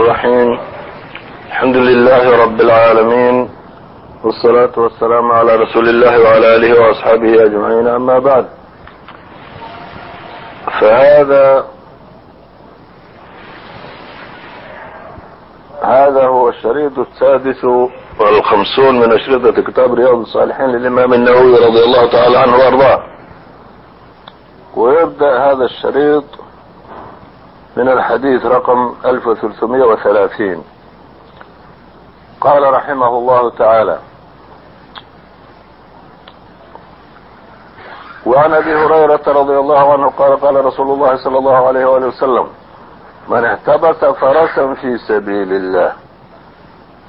الرحيم الحمد لله رب العالمين والصلاة والسلام على رسول الله وعلى آله وأصحابه أجمعين أما بعد فهذا هذا هو الشريط السادس والخمسون من أشرطة كتاب رياض الصالحين للإمام النووي رضي الله تعالى عنه وأرضاه ويبدأ هذا الشريط من الحديث رقم 1330 قال رحمه الله تعالى وعن ابي هريرة رضي الله عنه قال قال رسول الله صلى الله عليه وآله وسلم من احتبس فرسا في سبيل الله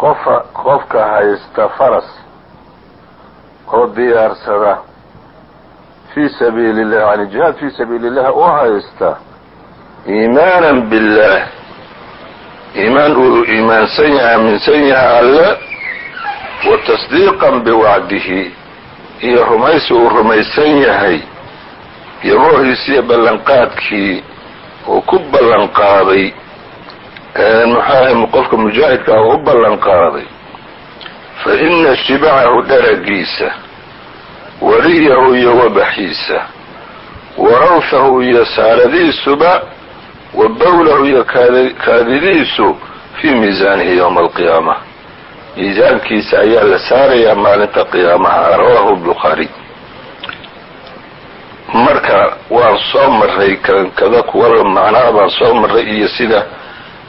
qof qofka haysta faras oo diyaarsada fii sabiili illah yani jihaad fii sabiili illah u haysta iimaanan billaah iimaan uu iimaansan yahay aaminsan yahay alle wa tasdiiqan biwacdihi. Iyo rumaysi uu rumaysan yahay. Yaboohiisiiyo ballanqaadkii uu ku ballanqaaday. Muxuu qofka mujaahidka ah u ballan qaaday fa ina shibacahu dharagiisa wariyahu iyo wabaxiisa wa rawhahu iyo saaradiisuba wa bawlahu iyo kaadidiisu fii miisaanihi yowma alqiyaama miisaankiisa ayaa la saarayaa maalinta qiyaamaha rawahu bukhaari marka waan soo maray kada kuwa macnaha baan soo maray iyo sida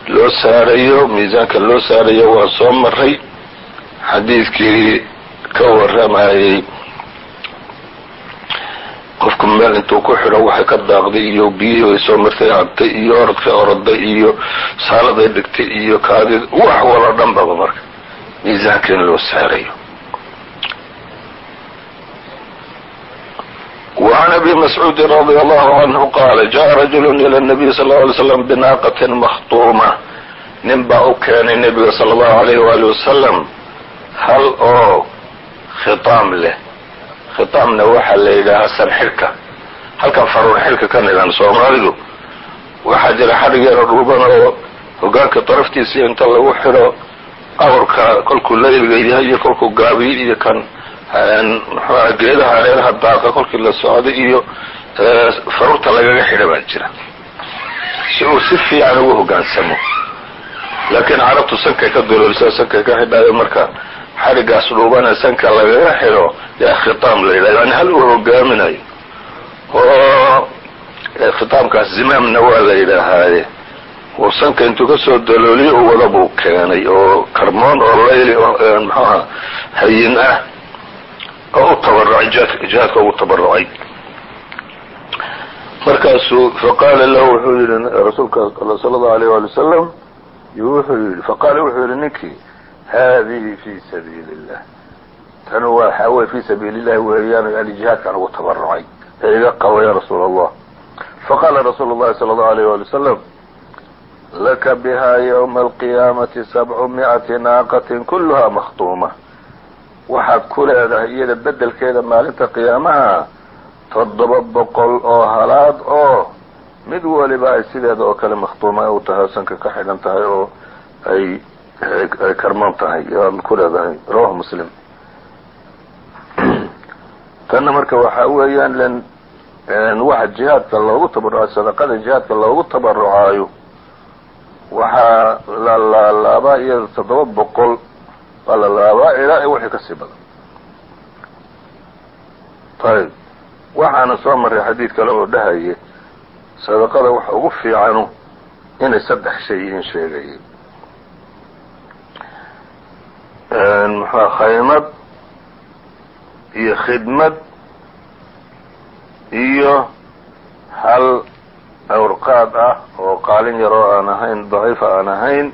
loo saarayo miisaanka loo saarayo waan soo maray xadiidkii ka warramayay qofku meel intuu ku xidho waxay ka daaqday iyo biyihii ay soo martay cabtay iyo orodka oroday iyo saaladay dhigtay iyo kaadid wax walo dhan baba marka miisaanka in loo saarayo وعن أبي مسعوud رضي الله عنه qاaل جاء رجل إلى النبي صلى الله عليه وسلم بناaqة مخطومة nin baa u keenay nebiga صلى الله عليه وaلي وسلم hal oo khiطaam leh khiطaamna waxaa la yidhaahaa sanxirka halkan faruur xilka ka nidan soomaalidu waxaa jira xadhig yaro dhuuban oo hogaanka daraftiisa inta lagu xidho awrka kolkuu layliga yahay iyo kolkuu gaabiyo iyo kan muxuuha geedaha hareeraha daaqa kolkii la socday iyo faruurta lagaga xidha baa jira. Si uu si fiican ugu hogaansamo. Laakiin carabtu sankay ka doloolisa sankay ka xidhaayo marka xadhigaas dhuubana sanka lagaga xidho yaa khitaam la yidhaha yani hal uu hogaaminayo oo khitaamkaas zimaamna waa la yidhaahaaye uu sanka intuu ka soo dalooliyo u wada buu keenay oo karmoon oo layli muxuuha hayin ah oo u tabarucay jihaadka ugu tabarucay markaasuu faqaala lahu wuxuu yihi rasuulka sala allahu alayh wali wasalam wuxuu yihi faqaala wuxuu yihi ninkii haadihi fi sabiili illah tanu waxaa wey fi sabiili illahi weeyaan yani jihaadkaan ugu tabarucay ee iga qabo ya rasuul allah faqaala rasuulu llahi sala allahu alayh wali wasalam laka biha ywma alqiyaamati sabcu mi'ati naaqatin kuluha makhtuuma waxaad ku leedahay iyada bedelkeeda maalinta qiyaamaha toddoba boqol oo halaad oo mid waliba ay sideeda oo kale makhtuuma u tahay sanka ka xidhan tahay oo ay ay karmoon tahay. Yaad ku leedahay. Rawahu muslim. Tanna marka waxaa weeyaan len waxa jihaadka loogu tabarucayo sadaqada jihaadka loogu tabarucaayo waxaa la laalaabaa iyada toddoba boqol waa la laabaa ilaa iyo wixii ka sii badan. Ayb waxaana soo maray xadiid kale oo dhahaya sadaqada waxa ugu fiicanu inay saddex shay yihiin sheegayay muxua khaymad iyo khidmad iyo hal awrqaad ah oo qaalin yaroo aan ahayn daciifa aan ahayn.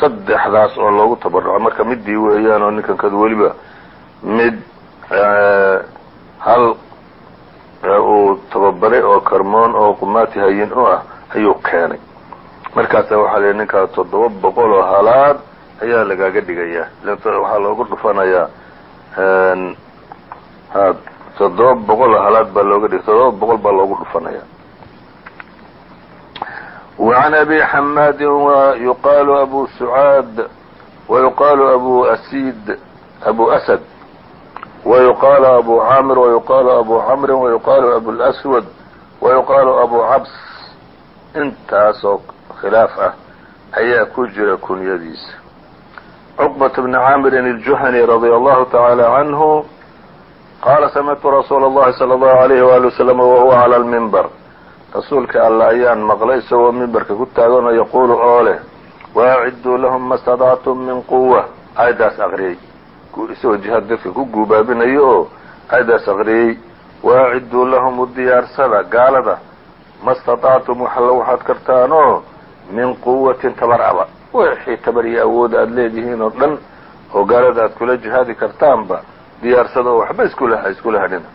Saddexdaas oo loogu tabaruco marka midii weeyaan oo ninkan kad weliba. Mid hal uu tababaray oo karmoon oo qumaati hayin u ah ayuu keenay. Markaasa waxaa la ninkaa toddoba boqol oo halaad ayaa lagaaga dhigayaa waxaa loogu dhufanayaa toddoba boqol oo halaad baa looga dhigay toddoba boqol baa loogu dhufanaya وعن أbي حmاd ويuqاl أbو سعاad ويuqاl أbو أسيd أbو أسد ويuqاl أbو cاmr ويuqاl أbو cمr ويuqاl أbو الأسود ويuqاl أbو cabs intaasoo khilaaf ah ayaa ku jira kunyadiisa cqبة بن cاmr الجuhني رضي الله تعالى عنه qاla smعtu رsuul الlahi صلى الله عليه وaلي وسلم وهuوa عlى المنبر rasuulka alla ayaan maqlay isagoo mimbarka ku taaganoo yaquulu oo leh waaciduu lahum ma stadactum min quwa aayaddaas aqriyey isagoo jihaad dadka ku guubaabinayo oo aayaddaas aqriyey waaciduu lahum u diyaarsada gaalada ma stadactum waxalla waxaad kartaanoo min quwatin tabar aba wixii tabar iyo awood aada leedihiin oo dhan oo gaalada aad kula jihaadi kartaanba diyaarsada oo waxba iskula hadhina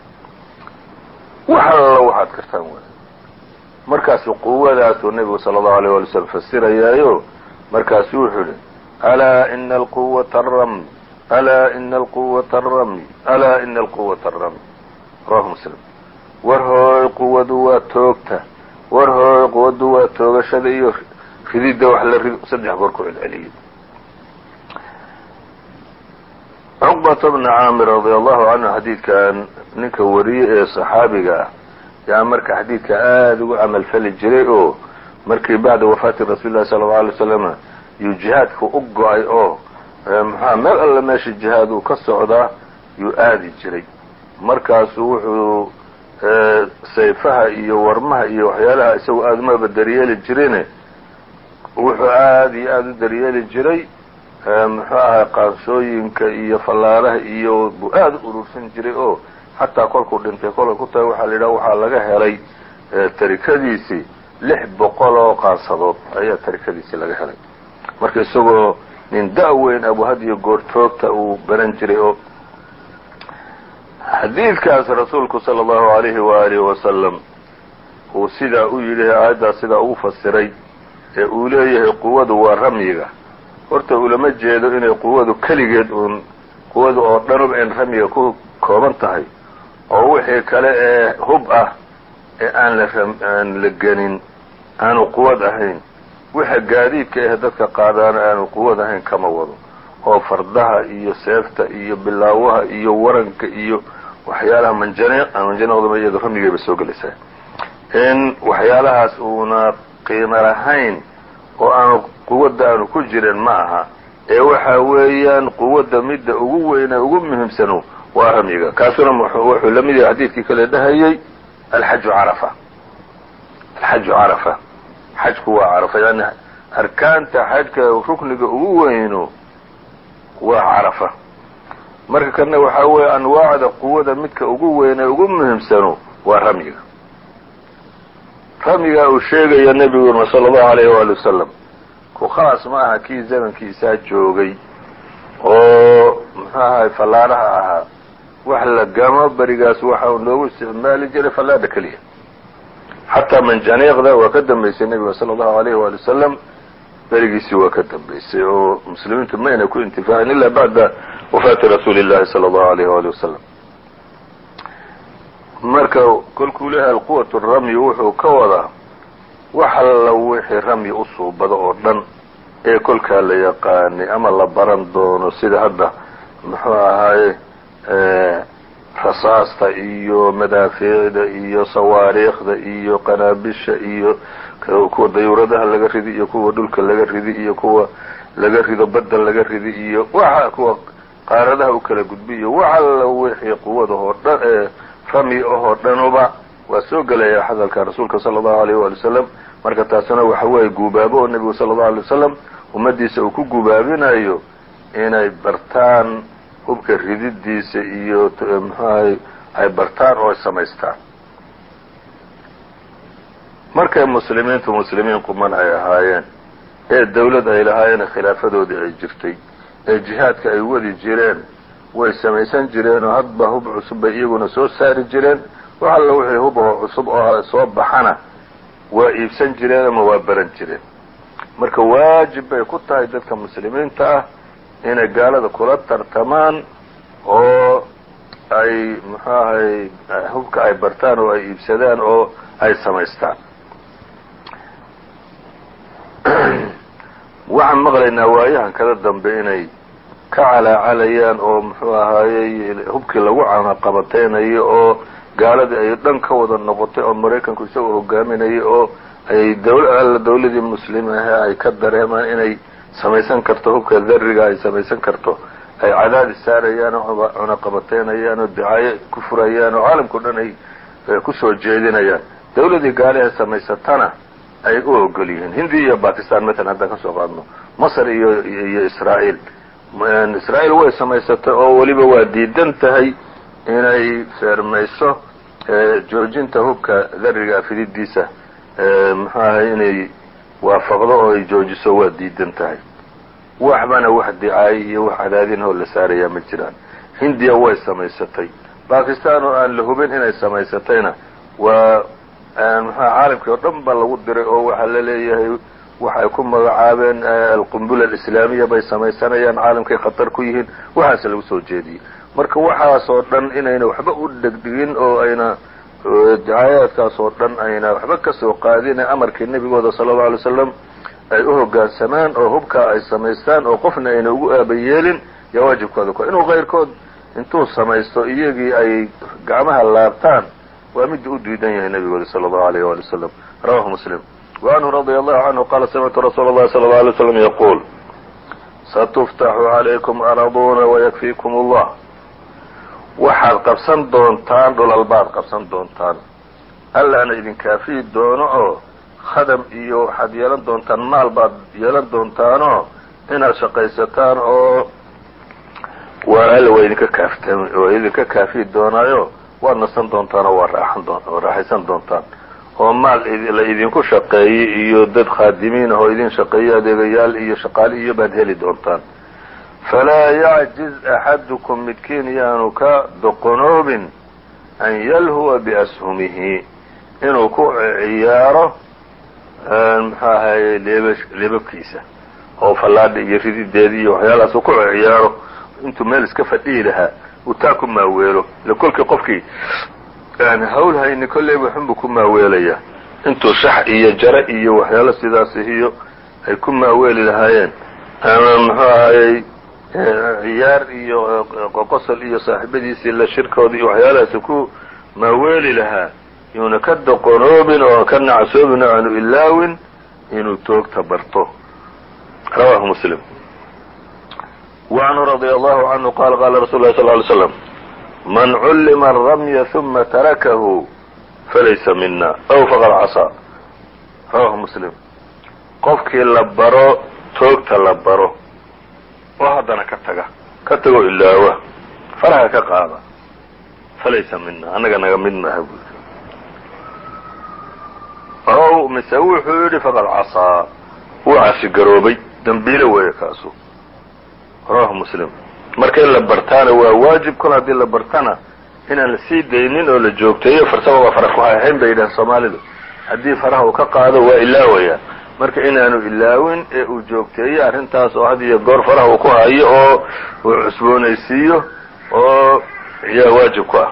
wax alla waxaad kartaan w markaasu quwadaasuu nebigu sala allahu alيyه wali slm fasirayaayo markaasuu wuxuu yihi alaa ina alquwata aramy alaa ina alquwata aramy alaa ina alquwata aramy rawahu muslim. War hooy quwadu waa toogta war hooy quwadu waa toogashada iyo rididda wax la rido saddex goor ku celceliyey cuqbata bna caamir radi allahu canhu xadiidkan ninka wariyey ee saxaabiga ah yaa marka xadiidka aada ugu camalfali jiray oo markii bacda wafaati rasuuli llahi sala allau alay slam yuu jihaadka u go'ay oo muxua meel alle meesha jihaad uu ka socdaa yuu aadi jiray. Markaasuu wuxuu sayfaha iyo warmaha iyo waxyaalaha isagu aada umaba daryeeli jirine wuxuu aada iyo aada u daryeeli jiray muxuu ahay qaansooyinka iyo fallaaraha iyo buu aada u urursan jiray oo xataa kolkuu dhintay. Kolka ku tahay waxaa la yidhaha waxaa laga helay tarikadiisii lix boqol oo qaansadood ayaa tarikadiisii laga helay. Marka isagoo nin da-weyn abuhadiyo goortoogta uu baran jiray oo xadiidkaas rasuulku sala allahu alayhi waalihi wasalam uu sidaa u yidhi aayaddaas sidaa ugu fasiray ee uu leeyahay quwadu waa ramyiga. Horta ulama jeedo inay quwadu keligeed uun quwadu oo dhanuba in ramyiga ku kooban tahay oo wixii kale ee hub ah ee aan la aan la genin aanu quwad ahayn. Waxa gaadiidka ah dadka qaadaana aanu quwad ahayn kama wado. Oo fardaha iyo seefta iyo bilaawaha iyo waranka iyo waxyaalaha manjane manjaneqdaba iyado ramyigayba soo gelaysaa in waxyaalahaas uuna qiimo lahayn oo aanu quwadda aanu ku jirin ma aha ee waxa weeyaan quwadda midda ugu weyne ugu muhiimsanu waa ramyiga kaasuna wuxuu la mid yahay xadiidkii kale dhahayey alxaju carafa. Alxaju carafa. Xajku waa carafa yani arkaanta xajka rukniga ugu weynu waa carafa. Marka kana waxaa weeye anwaacda quwada midka ugu weyne ugu muhiimsanu waa ramyiga ramyiga uu sheegaya nebiguna sala allahu alayh waali wasalam ku khaas ma aha kii zamankiisaa joogay oo muxuu ahay fallaaraha ahaa. Wax la gamo berigaas waxa uu loogu isticmaali jiray fallaadha keliya. Xataa manjaneeqda waa ka dambaysay nebiga sala allahu alayh waali wasalam berigiisii waa ka dambaysay oo muslimiintu mayna ku intifaacin ila bacda wafaati rasuuli llahi sala allahu alayh waali wasalam marka kolkuu leeyahay alquwat ramyi wuxuu ka wadaa wax alla wixii ramyi u oo dhan ee kolkaa la yaqaanay ama la baran doono sida hadda muxuu ahaaye rasaasta iyo madaafiicda iyo sawaariikhda iyo qanaabisha iyo kuwa dayuuradaha laga ridi iyo kuwa dhulka laga ridi iyo kuwa laga rido badda laga ridi iyo waxa kuwa qaaradaha u kala gudbi iyo wax alla wixii quwadahoo dhan rami ahoo dhanuba waa soo gelaya hadalka rasuulka sala allahu alayh waali wasalam marka taasina waxa weeye guubaabo oo nebigu sala allahu alay wasalam ummaddiisa uu ku guubaabinayo inay bartaan hubka rididiisa iyo mxuahay ay bartaan oo ay samaystaan. Markay muslimiintu muslimiin quman ay ahaayeen ee dawlad ay lahaayeen khilaafadoodii ay jirtay ee jihaadka ay wadi jireen way samaysan jireen oo hadba hub cusub bay iyaguna soo saari jireen. Wax alla wixii hub oo cusub oo soo baxana waa iibsan jireen ama waa baran jireen. Marka waajib bay ku tahay dadka muslimiinta ah inay gaalada kula tartamaan oo ay muxuu ahay hubka ay bartaan oo ay iibsadaan oo ay samaystaan. Waxaan maqlaynaa waayahan kada dambe inay ka calaacalayaan oo muxuu ahaayey hubkii lagu caqabateynayo oo gaaladii ay dhan ka wada noqotay oo maraykanku isagoo hogaaminayay oo ay dawla dawladii muslim ahe ay ka dareemaan inay samaysan karto hubka dariga ay samaysan karto ay cadaadis saarayaan oo cunaqabateynayaan oo dicaayo ku furayaan oo caalamkao dhan ay ku soo jeedinayaan. Dawladii gaalihe samaysatana ay u ogol yihiin. Hindi iyo bakistan matalan haddaan ka soo qaadno. Masr iyo iyo israa'iil israa'iil way samaysatay oo weliba waa diidan tahay inay feermayso joojinta hubka dariga afididiisa muxuu ahay inay waafaqdo oo ay joojiso waa diidan tahay. Waxbana wax dicaayo iyo wax cadaadinahoo la saarayaa ma jiraan. Hindiya way samaysatay. Bakistan oo aan la hubin inay samaysatayna waa muxua caalamkii oo dhan ba lagu diray oo waxaa la leeyahay waxay ku magacaabeen alqumbula alislaamiya bay samaysanayaan caalamkay khatar ku yihiin. Waxaas lagu soo jeediyey. Marka waxaas oo dhan inayna waxba u dhegdhigin oo ayna dicaayaadkaas oo dhan ayna waxba ka soo qaadin amarkii nebigooda sala allau alay slam ay u hoggaansamaan oo hubkaa ay samaystaan oo qofna ayna ugu aabayeelin yaa waajibkooda ku inuu kayrkood intuu samaysto iyagii ay gacmaha laabtaan waa midda u diidan yahay nebigooda sala allahu alayh wali wasalam rawahu muslim anhu radia allahu canhu qaala samictu rasuula اllahi sala allau alay slam yaquul satuftaxu calaykum araduuna wayakfiikum allah waxaad qabsan doontaan dhulal baad qabsan doontaan allaana idinkaafiyi doono oo khadam iyo waxaad yeelan doontaan maal baad yeelan doontaanoo inaad shaqaysataan oo waa alla waa idinka kaafta waa idinka kaafiyi doonaayo waad nasan doontaan oo waa raaxan doon doontaan oo maal la idinku shaqeeyey iyo dad khaadimiin ah oo idin shaqeeyo adeegayaal iyo shaqaale iyo baad heli doontaan. Falaa yacjiz axadukum midkiin yaanu ka doqonoobin an yalhuwa biashumihi inuu ku ciyaaro muxuu ahaye leeb leebabkiisa oo fallaadha iyo ridideeda iyo waxyaalahaas uu ku ciyaaro intuu meel iska fadhihi lahaa uu taa ku maaweelo kolkii qofkii hawl hayni kollayba xunbu ku maaweelayaa intuu shax iyo jare iyo waxyaalo sidaas iyo ay ku maaweeli lahaayeen. Ama muxuu ahayey eh, ciyaar iyo eh, qoqosol iyo saaxiibadiisii la shirkoodii iyo waxyaalahaasi ku maaweeli lahaa. Yuuna ka doqonoobin oo ka nacasoobin oo aanu ilaawin inuu toogta barto. Rawaahu muslim. Waanhu radia allahu canhu qaala qaala rasul lah sal ly slam man cullima aramya uma tarakahu falaysa mina aw faqad casaa rawahu muslim. Qofkii la baro toogta la baro oo haddana ka taga. Ka tago ilaawa. Faraha ka qaada. Falaysa mina annaga naga mid maaha buui ow mise wuxuu yidhi faqad casaa wuu caasigaroobay dembiile weeye kaasu. Rawahu muslim marka in la bartaana waa waajib kol haddii la bartana inaan la sii daynin oo la joogteeyo farsama waa fara kuhahayn bay yidhahan soomaalidu haddii faraha uu ka qaado waa ilaawaya marka inaanu ilaawin ee uu joogteeyo arrintaas oo had iyo goor faraha uu ku hayo oo uu cusboonaysiiyo oo yaa waajib ku ah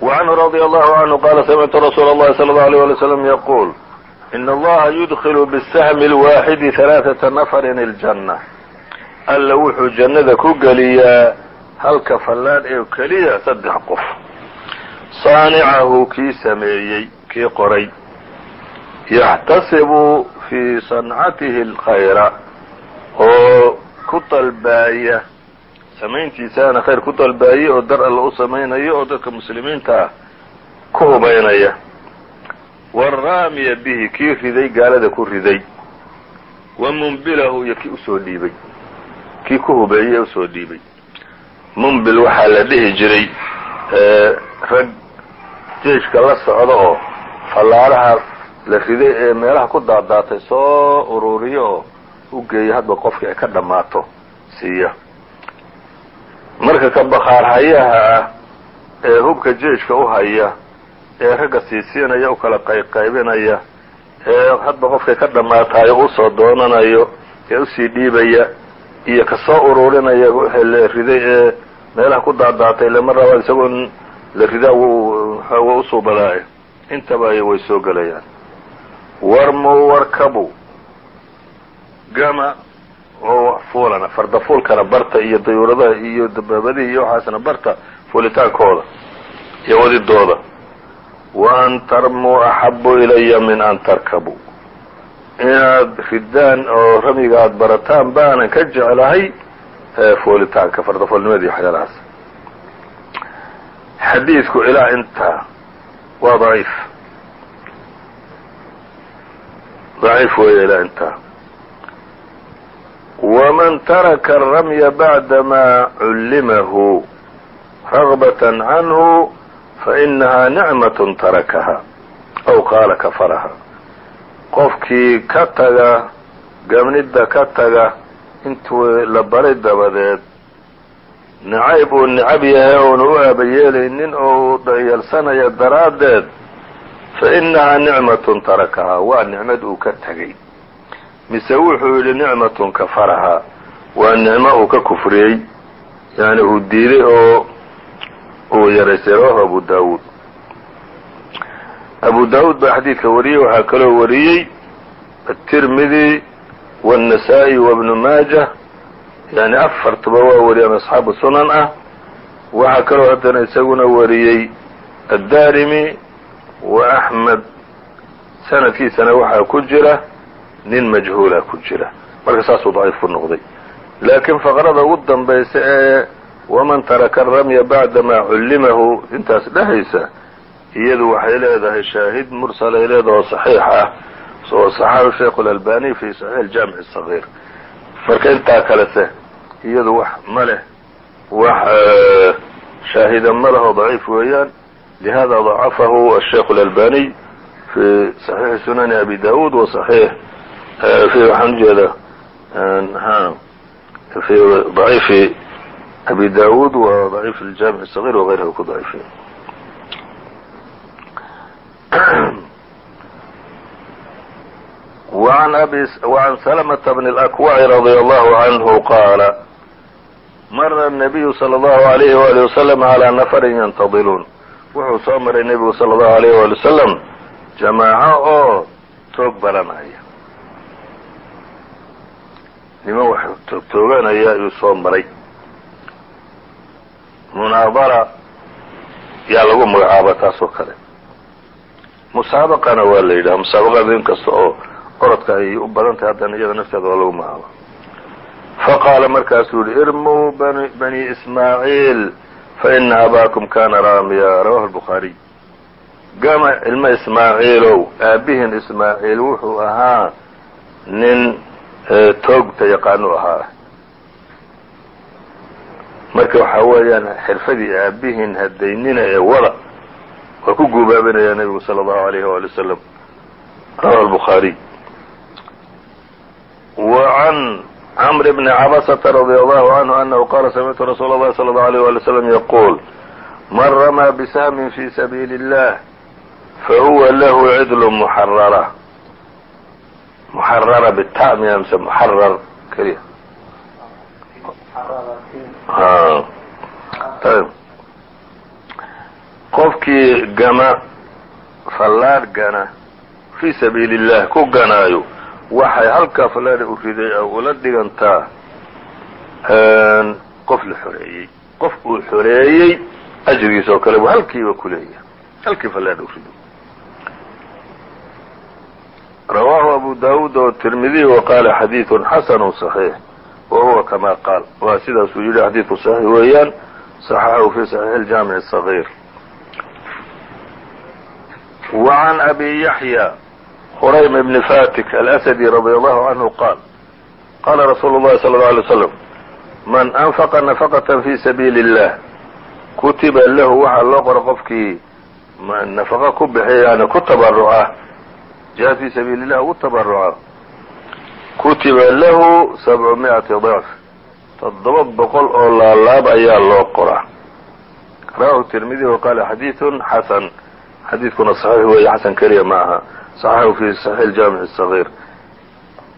وعنه رضي الله عنه قال سمعت رsuuل الlhi صلى الله عليه ولي وسلم يقول إن اllaha يدkل بالسهم الواaحد ثaلاثة نفر الجنة alla wuxuu jannada ku geliyaa halka fallaan ee keliya saddex qof. Saanicahu kii sameeyey kii qoray. Yaxtasibu fii sancatihi alkhayra oo ku dalbaaya samayntiisaana khayr ku dalbaaya oo dar alla u samaynayo oo dadka muslimiinta ah ku hubaynaya. Waraamiya bihi kii riday gaalada ku riday. Wa munbilahu iyo kii u soo dhiibay kii ku hubeeyey ee u soo dhiibay. Mumbil waxaa la dhihi jiray rag jeeshka la socda oo fallaaraha la riday ee meelaha ku daadaatay soo ururiyo oo u geeya hadba qofkii ay ka dhammaato siiya. Marka ka bakhaar hayaha ah ee hubka jeeshka u haya ee ragga siisiinaya u kala qayqaybinaya ee hadba qofkay ka dhammaatayo u soo doonanayo ee u sii dhiibaya iyo ka soo ururinaya wixii la riday ee meelaha ku daadaatay lama rabaa isagoon la ridaa wa usuubadaayo intaba way soo gelayaan warmu warkabu gama oo fuulana farda fuulkana barta iyo dayuuradaha iyo dabaabadihi iyo waxaasna barta fuulitaankooda iyo wadidooda. Wa an tarmuu axabu ilaya min an tarkabuu inaad ridaan oo ramiga aada barataan baanan ka jeclahay fuulitaanka fardafuulnimada iyo waxyaalahaas. Xadiidku ilaa intaa waa daciif. Daciif weeye ilaa intaa waman taraka aramya bacdamaa cullimahu ragbaة canhu fainahaa nicmaة tarakaha aw qaala kafaraha qofkii ka taga gamnidda ka taga intuu la baray dabadeed. Nacayb uu necab yahay oona u aabayeelaynin oo uu dayalsanaya daraaddeed. Fa innahaa nicmatun tarakahaa waa nicmad uu ka tegay mise wuxuu yidhi nicmatun kafarahaa waa nicmo uu ka kufriyey. Yani uu diiday oo uu yaraystay rawahu abu daawuud abu daawuud baa xadiidka wariyey waxaa kaloo wariyey aلtirmidi wالnasaa-i wabnu maaja yani afartuba waa wariyeen asxaabu sunan ah waxaa kaloo haddana isaguna wariyey addarimi wa axmed sanadkiisana waxaa ku jira nin majhuula ku jira marka saasuu daciif ku noqday laakiin faqrada ugu dambaysa ee waman taraka aramya bacdamaa cullimahu intaas dhehaysa iyadu waxay leedahay shaahid mursalay leedaho saxiix ah. Oo saxaahu sheikhu lalbani fi saxiix aljaamic sagiir marka intaa kalese iyadu wax ma leh. Wax eh, shaahida ma leho daciif weeyaan. Lihada dacafahu asheikhu اlalbaniy fi saxiixi sunani abi dawuud wa saxiix eh, waxaan ujeeda eh, fi daciifi abi dawuud wa daciif aljaamic sagiir wagayrihi ku daciifiye وعن, أبي وعن سلمة بن الأكوع رضي الله عنه قال مر النبي صلى الله عليه وآله وسلم على نفر ينتظلون wuxuu soo maray nebigu salى الlahu عalيه wali وsلم jamaaco oo toog baranaya niman wax toogtooganaya ayuu soo maray munaadara yaa lagu magacaaba taas oo kale musaabaqana waa la yidhaha musaabaqada in kasta oo orodka ay u badan tahay haddana iyada nafteeda waa lagu magacaaba faqaala markaasuu yihi irmuu bani ismaaciil faina abaakum kana raamiya. Rawahu lbukhaariy gama ilmo ismaaciilow aabihin ismaaciil wuxuu ahaa nin toogta yaqaanu ahaa. Marka waxaa weeyaan xirfadii aabihin hadaynina ee wada waa ku guubaabinaya nebigu salى اllahu alayh wali wasalam rawahu lbukhaariy وعn cمr بن cbسة رضي الله عنه أنه qال سمعت رsuuل الlhi صلى الله عليه ولي وسلم يقول mن رmى بسهم في سبيل الله فهuوa lh عdل محررة محررة bta miya mise محرر keliya qofkii gama fallaar gana fii sabiili الlah ku ganaayo waxay halkaa fallaada u riday oo ula dhigantaa qof la xoreeyey qof uu xoreeyey ajrigiisa oo kale buu halkiiba ku leeyahay halkii fallaada u riday rawaahu abu daawuud oo tirmidiy wa qaala xadiiثun xasanu صaxiix wa huwa kama qaal waa sidaasuu yidhi xadiidku صaxiix weeyaan صaxaxahu fi صaxiix اljaamiع الصaغيir وعn abi yaحyى hraym bn fatik alasdi radي allahu canhu qaal qala rasuulu اllahi salى اlه alay slam man anfaqa nafaqaة fi sabiili اllah kutiba lahu waxaa loo qora qofkii nafaqa ku bixiya yani ku tabaruca jihaad fi sabiili اllah ugu tabaruca kutiba lahu sabcu miئati ضicf toddoba boqol oo laalaab ayaa loo qoraa rawahu tirmidi wa qaala xadiiثun xasan xadiidkuna صaxiix weeye xasan keliya ma aha صaxaxu fi صaxiix اjaamiع الصaغيir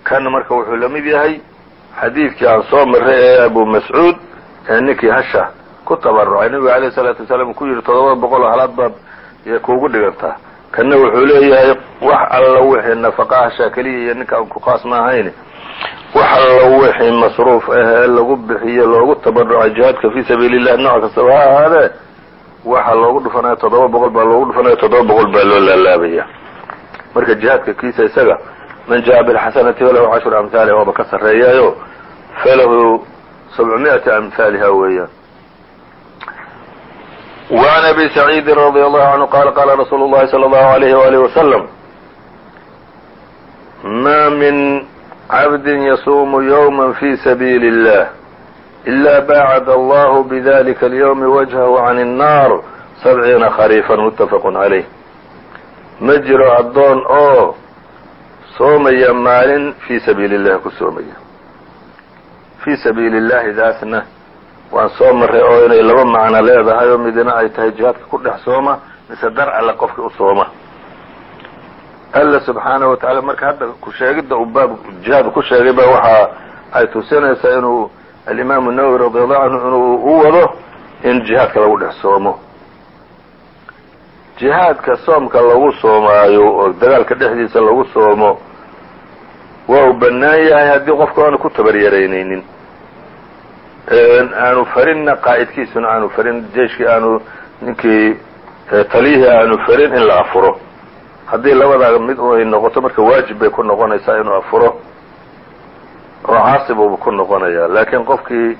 kan marka wuxuu la mid yahay xadiidkii aan soo maray ee abu mascuud ee ninkii hasha ku tabarucay nebiga alayه الsalaatu wasalaam ku yidhi todoba boqol oo halaad baad yay kuugu dhigantaa kanna wuxuu leeyahay wax alla wixii nafaqa hasha keliya iyo ninka aan ku qaas ma ahayn wax allo wixii masruuf ah ee lagu bixiyo loogu tabaruca jihaadka fii sabiili illah nooc kastaba ha ahaadee waxa loogu dhufanaya toddoba boqol baa loogu dhufanaya toddoba boqol baa loo laalaabaya marka jihaadka kiisa isaga man jaءa bilxasanati falahu cashru amhaaliha waaba ka sarreeyaayo falahu sabcmiئati amhaaliha weeyaan وعn أbي سعيidi رضي الله عnه qال qاla رsuل الlahi صلى الله عليه وآله وسلم ma min cabd yasuumu yوما في سبيل الlah إلا baacd الله بذلika اليوم وجهه عن النار سبعيiنa خريفا متفق عlيه ma jiro addoon oo soomaya maalin fii sabiili الlahi ku soomaya fii sabiili الlahi daasna waan soo maray oo inay laba macno leedahay oo midna ay tahay jihaadka ku dhex sooma mise dar alle qofkii u sooma alla subxaanaه wa taعala marka hadda ku sheegidda uu baab jihaad ku sheegay ba waxa ay tusinaysaa inuu alimaamu nawowi radi allahu canhu inuu u wado in jihaadka lagu dhex soomo. Jihaadka soomka lagu soomaayo oo dagaalka dhexdiisa lagu soomo waa uu bannaan yahay haddii qofku aanu ku tabaryaraynaynin aanu farinna qaa'idkiisuna aanu farin jeiskii aanu ninkii taliyihii aanu farin in la afuro. Haddii labadaa mid ay noqoto marka waajib bay ku noqonaysaa inuu afuro oo caasib uuba ku noqonaya laakiin qofkii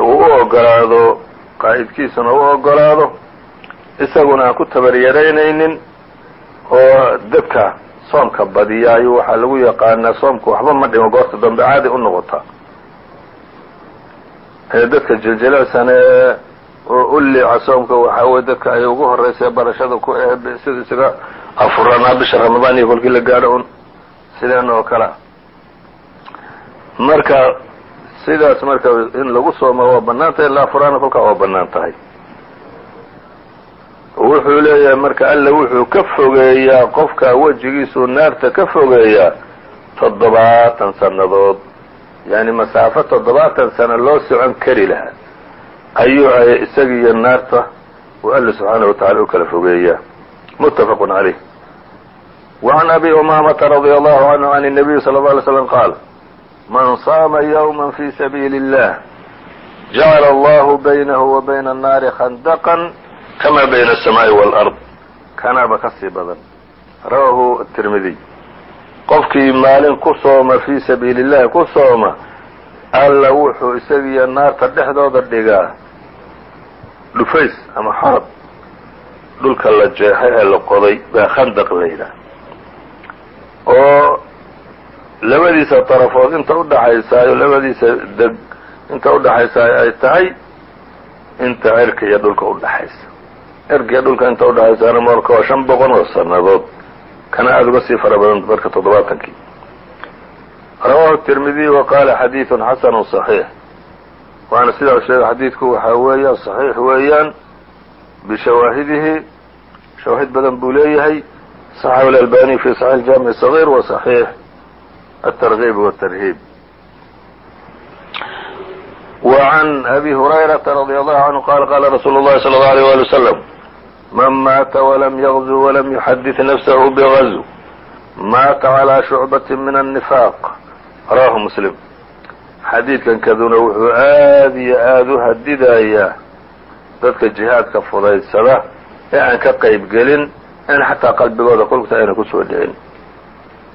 uu u ogolaado qaa'idkiisuna u ogolaado isaguna aan ku tabaryaraynaynin oo dadka soomka badiyaayo waxaa lagu yaqaanaa soomka waxba ma dhimo goorta dambe caadi u noqota. Dadka jeljelasane u liica soomka waxaa weye dadka ay ugu horeysa barashada ku eh sida isaga afuranaa bisha ramadaan iyo kolkii la gaadho un sideen oo kale marka sidaas marka in lagu sooma waa bannaan tahay la afuraana kolkaa waa bannaan tahay wuxuu leeyahay marka alla wuxuu ka fogeeyaa qofka wejigiisuu naarta ka fogeeyaa toddobaatan sannadood yani masaafo toddobaatan sano loo socon kari lahaa ayuu ay isaga iyo naarta uu alla subxaanaه wa tacala u kala fogeeyaa mutafaq عalيh وعn abi umamata radي allahu canhu can الnabiy slى الlه alay slam qaal man saama ywma fi sabiili الlah jacala allahu baynahu wa bayna الnaari khandaqا kama bayna الsamaaءi wاlأrض kanaaba ka sii badan rawahu الtirmidiy qofkii maalin ku sooma fii sabiili الlahi ku sooma alla wuxuu isagiyo naarta dhexdooda dhigaa dhufays ama xarab dhulka la jeexay ee la qoday baa khandaq la yidhaah oo labadiisa طarafood inta udhaxaysaayo labadiisa deg inta udhaxaysaayo ay tahay inta cirka iyo dhulka udhaxaysa cirka iyo dhulka inta udhaxaysaana marka waa shan boqon oo sannadood kana aada uga sii fara badan marka toddobaatankii rawahu التirmidiy wa qala xadiiثu xasanu صaxiix waana sidaa sheegay xadiidku waxaa weeyaan صaxiix weeyaan bishawaahidihi shawaahid badan buu leeyahay صaxahu اlalbani fi صaxiix اjaamiع الصغيr wa صaxiix الtarغib والtarhib وعn abi هurayraةa radي allahu عanهu qala qala rasuulu الlahi slى الlه عalيه walي وsلم man maata وlam yغزو وlam yuxadiث nafsه bغزو maata عlى شhucbaة min النifاq rawahu muslim xadiidkan kaduna wuxuu aad iyo aada u hadidayaa dadka jihaadka fudaysada ee aan ka qayb gelin in xataa qalbigooda kolkta ayna kusoo dhicin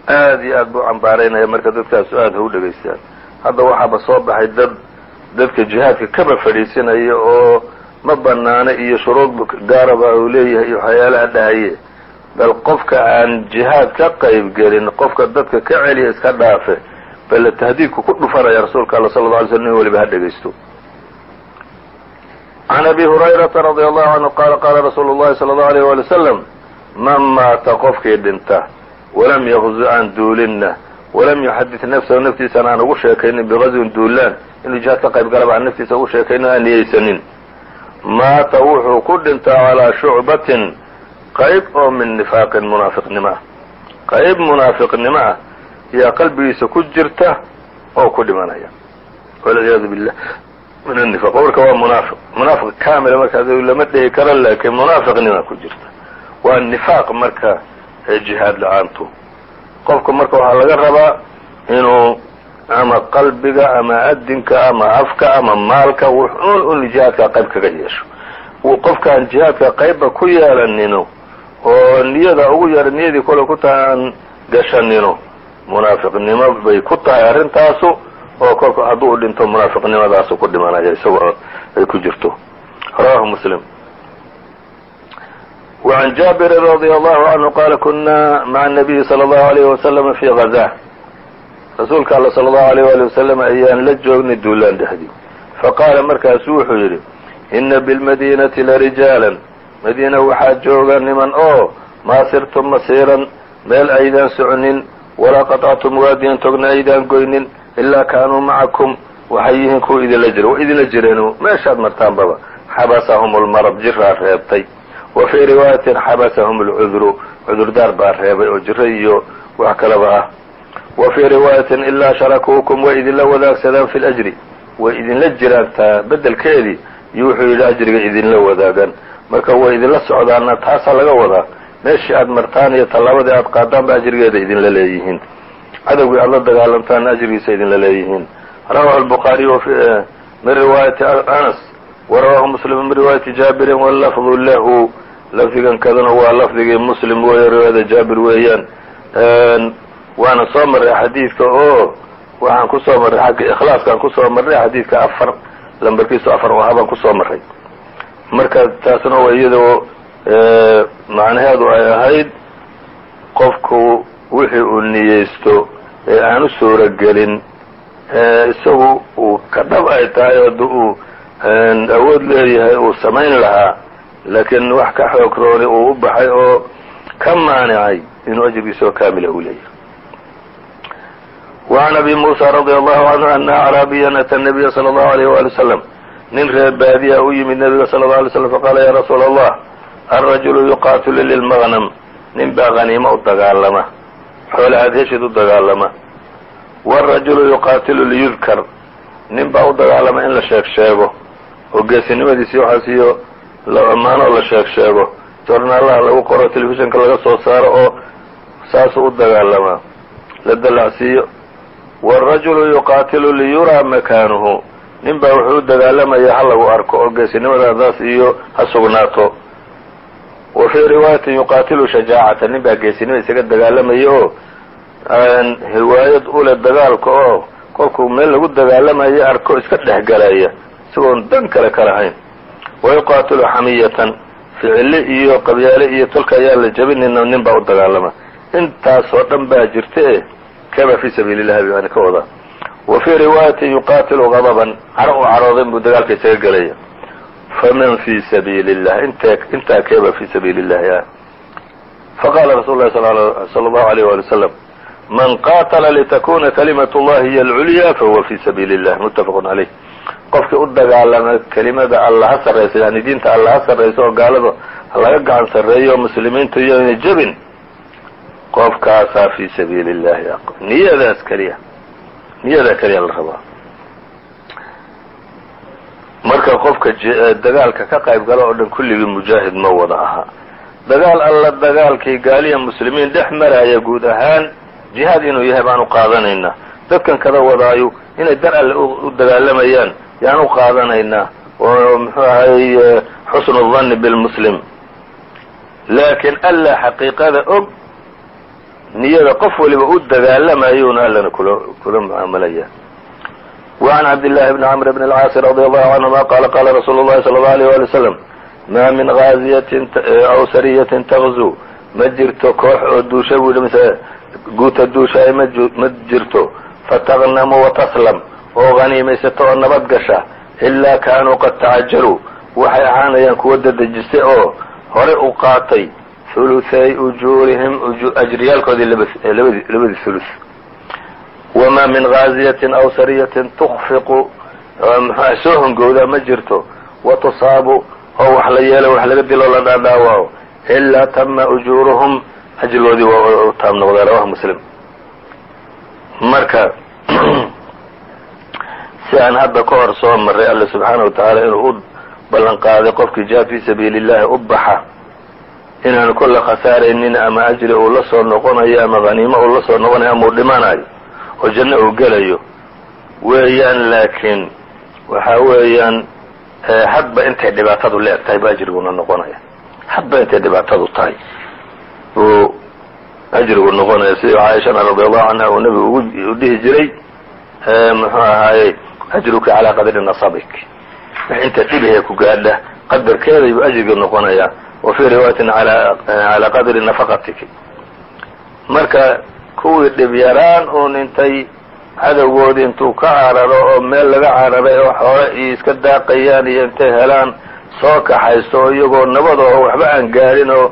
aad iyo aad buu cambaaraynaya marka dadkaasu aad ha u dhegaystaan. Hadda waxaaba soo baxay dad dadka jihaadka kaba fadhiisinaya oo ma banaana iyo shuruud gaaraba uu leeyahay iyo waxyaalaha dhahaye bal qofka aan jihaad ka qayb gelin qofka dadka ka celiya iska dhaafe bale tahdiidku ku dhufanaya rasuulka alla sala lla alay slm in weliba ha dhegaysto. Can abi hurayrata radia allahu canhu qaala qaala rasuulu llahi sala allahu alayh wali wasalam man maata qofkii dhinta walam yaqzu aan duulinna walam yuxadid nafsahu naftiisana aan ugu sheekaynin bigazwin duulaan inuu jihaad ka qayb galaba aan naftiisa ugu sheekaynin aan niyeysanin maata wuxuu ku dhintaa calaa shucbatin qayb oo min nifaaqin munaafiqnimo ah qayb munaafiqnimo ah yaa qalbigiisa ku jirta oo ku dhimanaya. Walciyaadu billah min anifaq warka waa munaafiq. Munaafiq kaamila marka lama dhihi karo laakiin munaafiqnima ku jirta. Waa nifaaq marka ee jihaad la'aantu. Qofka marka waxaa laga rabaa inuu ama qalbiga ama adinka ama afka ama maalka wuxuun un jihaadka qayb kaga yeesho. Qofkaan jihaadka qaybba ku yeelanino oo niyada ugu yara niyadii kole ku tahay aan gashanino munaafiqnimo bay ku tahay arrintaasu oo kolka hadduu dhinto munaafiqnimadaasu ku dhimanaya isagoo ay ku jirto. Rawahu muslim وعn jaaبiri رadي الlه عnه qala kuna mعa النabiyi slى الlه عalيه وasلم fي غazا rasuulka all slى الlه عalيه وaلي وsلم ayaan la joognay duulaan dhexdii faqaala markaasu wuxuu yidhi ina bاlmadinati larijaaلا madiina waxaa jooga niman oo maa sirtum masiiran meel aydaan soconin walaa qaطctum waadiyan togna aydaan goynin ilaa kaanuu macakum waxay yihiin kuwa idinla jira wa idinla jireen meeshaad martaanbaba xabasahum اlmarad jiraa reebtay wa fii riwaayatin xabasahum lcudru cudurdaar baa reebay oo jiro iyo wax kalaba ah wa fii riwaayatin ilaa sharakuukum way idinla wadaagsadaan fi ljri way idinla jiraan bedelkeedii iyo wuxuu yidhi ajriga idinla wadaagan marka way idinla socdaana taasaa laga wadaa meeshii aad martaan iyo tallaabadii aad qaadaan ba ajrigeeda idinla leeyihiin cadowgii aad la dagaalantaana ajrigiisa idinla leeyihiin rawahu lbukhaariyu min riwaayati anas wa rawaahu min riwaayati jaabirin walafdu lahu lafdigan kadana waa lafdigii muslim weeye riwaayada jaabir weeyaan. Waana soo marray xadiidka oo waxaan ku soo marray xagga ikhlaaskaan ku soo marray xadiidka afar lambarkiisu afar oo ahaa baan ku soo marray. Marka taasna waa iyadoo macnaheedu ay ahayd qofku wixii uu niyeysto ee aan u suuragelin isagu uu ka dhab ay tahay oo haddi uu awood leeyahay uu samayn lahaa laakiin wax ka xoog rooni uu u baxay oo ka maanicay inuu ajrigiisa oo kaamila u leeyahay وعn أbي موسى رضي الله عنه أن أعرابيا أtى النبي صلى الله عليه وaلي وسلم nin reer baadiya u yimid nebiga slى الله عليه وسلم faqاla ya رasuul الله الرaجuل يuqاtilu للمغنم nin baa غaniimo u dagaalama xoole aad heshid u dagaalama والرaجuل يuqاtilu liyudkar nin baa u dagaalama in la sheeg sheego oo geesinimadiisi waxaas iyo ammaano la sheeg sheego jornaalaha lagu qoro telefishinka laga soo saaro oo saasuu u dagaalamaa la dalacsiiyo wاrajulu yuqaatilu liyuraa makaanuhu. Nin baa wuxuu dagaalamaya ha lagu arko oo geesinimadaadaas iyo ha sugnaato. Wa fii riwaayatin yuqaatilu shajaacata. Nin baa geesinima isaga dagaalamaya oo hiwaayad ule dagaalka oo kolkuu meel lagu dagaalamayo arko iska dhexgalaya. Isagoon dan kale ka lahayn yuqaatilu xamiyatan ficile iyo qabyaale iyo tolka ayaa la jabinayna nin baa u dagaalama intaasoo dhan baa jirta e kaba fi sabiili llahi baan ka wadaa wa fii riwaayatin yuqaatilu gadaban caro u caroodan buu dagaalka isaga gelaya faman fii sabiili illah int intaa keeba fii sabiili illahi ah faqala rasul lahi sala allahu alayh wali wasalam man qaatala litakuna kalimat llahi hiy alculya fahuwa fi sabiili illah muttafaqun caleyh qofkii u dagaalama kelimada alla ha sarraysa yani diinta alla ha sarraysa oo gaalada laga gacan sarreeyo muslimiinta iyo ina jebin qofkaasaa fi sabiili illahi niyadaas keliya niyadaa keliya la rabaa marka qofka dagaalka ka qayb gala oo dhan kulligii mujaahid ma wada aha. Dagaal alla dagaalkii gaaliya muslimiin dhex maraya guud ahaan jihaad inuu yahay baan u qaadanaynaa. Dadkan kada wadaayu inay dar alle u dagaalamayaan yaan u qaadanaynaa oo muxuu ahay xusnu danni bilmuslim laakiin alla xaqiiqada og niyada qof waliba u dagaalamayuuna allana kula kula mucaamalaya وعn cabd للhi بn cمr بn الcاaص رضي الله عنهma qala qala rasuul الlahi صلى الله عليه ولي وسلم ma min غاaziyatin aw sariyatin تغزو ma jirto koox oo duusha bu yihi mise guuta duushaay ma jirto fatagnamu wataslam oo ghaniimaysata oo nabad gasha ilaa kaanuu qad tacajaluu waxay ahaanayaan kuwa dadejistay oo hore u qaatay huluhay ujuurihim ajriyaalkoodii labadii hulus wamaa min ghaaziyatin aw sariyatin tukfiqu mxuah soo hongowdaa ma jirto watusaabu oo wax la yeelo wax laga dilo la dhaadhaawao ilaa tama ujuuruhum ajrigoodii waa u taam noqdaa rawah muslim marka si aan hadda ka hor soo maray alla subxaana watacaala inuu u ballan qaaday qofkii jaa fi sabiili llahi u baxa inaanu kolla khasaaraynin ama ajri uu la soo noqonayo ama haniimo uu la soo noqonayo ama uu dhimanayo oo janno uu gelayo weeyaan laakiin waxa weeyaan hadba intay dhibaatadu leeg tahay bu ajriguna noqonaya. Hadba intay dhibaatadu tahay ajrigu noqonaya sida caaishana radiallahu canha uu nebigu ugu dhihi jiray muxuu ahaaye ajruka calaa qadri nasabik. Inta dhibihe ku gaadha qadarkeeday buu ajriga noqonaya wa fii riwaayatin calaa qadri nafaqatik. Marka kuwii dhib yaraan uun intay cadowgoodii intuu ka cararo oo meel laga cararay oo xoole iyo iska daaqayaan iyo intay helaan soo kaxaysto oo iyagoo nabad oo waxba aan gaadhin oo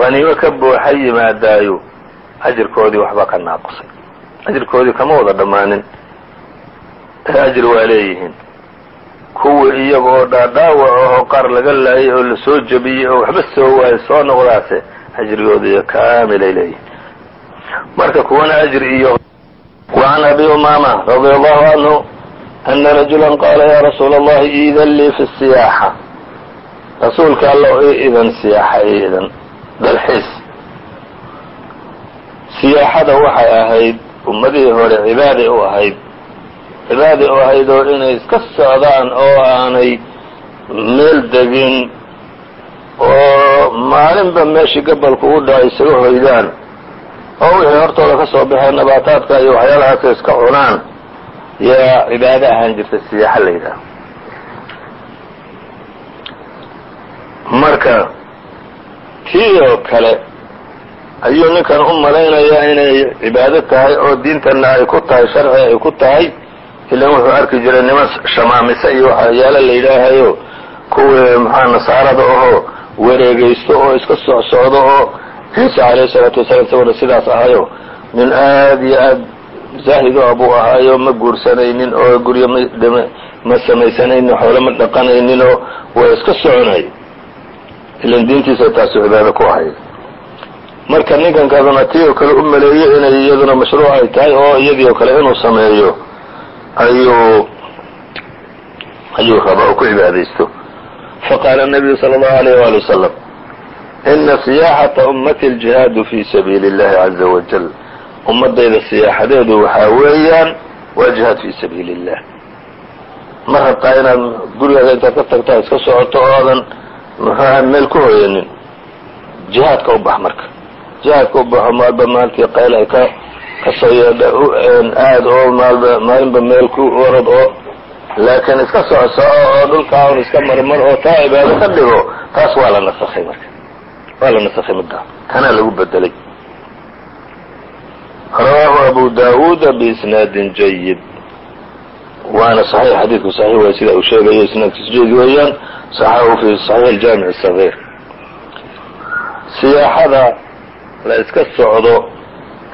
qaniimo ka buuxa yimaadaayo ajirkoodii waxba ka naaqusay ajirkoodii kama wada dhammaanin ee ajir waa leeyihiin kuwii iyaga oo dhaadhaawac ahoo qaar laga laayay oo lasoo jebiyey oo waxba soo waayay soo noqdaase ajrigoodii kaamilay leeyihiin marka kuwana ajir iyo وعn أbي أmامة رضي الله عنه أن رجuلا qاla ya رsuul الlahi idan lii في السiyاxة rasuulka alla i idan siyaaxa i idan dalxiis. Siyaaxada waxay ahayd ummadihii hore cibaaday u ahayd. Cibaaday u ahayd oo inay iska socdaan oo aanay meel degin oo maalinba meeshii gabalku u dhaco isaga hoydaan. Oo wixii hortooda ka soo baxee nabaataadka iyo waxyaalahaasa iska cunaan. Yaa cibaado ahaan jirta siyaaxa la yidhaaho marka tii oo kale ayuu ninkan u malaynayaa inay cibaado tahay oo diintana ay ku tahay sharci ay ku tahay. Ilan wuxuu arki jiray niman shamaamisa iyo waxyaalo la yidhaahayo kuwii maxaa nasaarada ahoo wareegaysto oo iska socsocdo oo ciise calayhi salaatu wasalaam isaguna sidaas ahayo nin aad iyo aad zaahid o buu ahaayo ma guursanaynin oo guryo ma ma samaysanaynin xoolo ma dhaqanaynin oo waa iska soconay ilan diintiisa taasu cibaado ku ahayd marka ninkan kaduna tii oo kale u maleeyo inay iyaduna mashruuc ay tahay oo iyadii oo kale inuu sameeyo ayuu ayuu rabaa oo ku cibaadaysto faqaala الnabiyu salى الlahu عalيyh wali wasalam ina siyaaxata ummati اljihaadu fi sabiili اllahi caza wajal ummadayda siyaaxadeedu waxaa weeyaan waa jihaad fi sabiili اllah ma rabtaa inaad gurigaaga intaad ka tagtaa iska socoto oo muxuaha meel ku hoyanin jihaadka u bax marka. Jihaadka u baxo maalba maalintii qayl ay ka ka soo yeedha aad oo maalba maalinba meel ku orad oo laakiin iska socsoco oo dhulkaa un iska marmar oo taa cibaado ka dhigo taas waa la nasakhay marka. Waa la nasakhay middaa tanaa lagu bedelay. Rawaahu abu daawuuda biisnaadin jayid waana صaxiix xadiidku saxiix way sida uu sheegayo isnaadkiisu jayid weeyaan saxahu fi saxiix aljaamic sagiir siyaaxada la iska socdo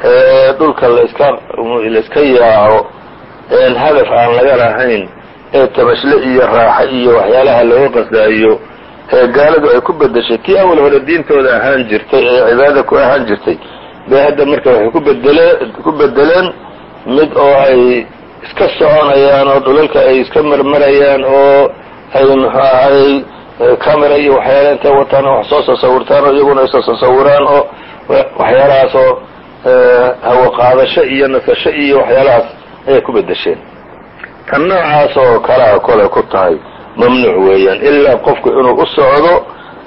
ee dhulka laska layska yaaco een hadaf aan laga lahayn ee tabashle iyo raaxo iyo waxyaalaha looga qasdaayo ee gaaladu ay ku bedeshay tii awal hore diintooda ahaan jirtay ee cibaada ku ahaan jirtay bay hadda marka waxay ku bedeleen ku bedeleen mid oo ay iska soconayaan oo dhulalka ay iska marmarayaan oo ay muxuu ahay camera iyo waxyaala intay wataan oo wax soo sasawirtaan oo iyaguna isa sasawiraan oo waxyaalahaas oo hawo qaadasho iyo nasasho iyo waxyaalahaas ayay ku bedesheen tan noocaas oo kalea kole ku tahay mamnuuc weeyaan ilaa qofku inuu u socdo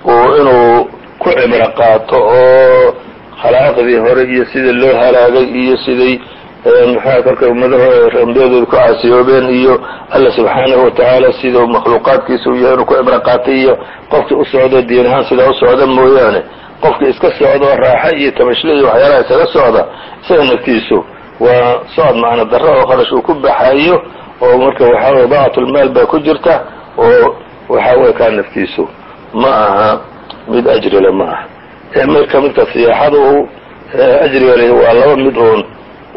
uu inuu ku cibro qaato oo khalaaqdii hore iyo sidii loo halaagay iyo siday muxua kolkay ummadaho ambiyadooda ku caasiyoobeen iyo alla subxaanahu watacaala sidau makhluuqaadkiisa u yahay inuu ku cibro qaatay iyo qofkii u socdo diin ahaan sidaa u socda mooyaane. Qofkii iska socdo raaxo iyo tabashle iyo waxyaalaha isaga socda isaga naftiisu waa socod macna darro oo kharash uu ku baxayo oo marka waxaa weye daacatulmaal baa ku jirta oo waxaa weye kaa naftiisu. Ma aha mid ajrile ma aha. Marka midka siyaaxada uu ajriga waa laba mid uun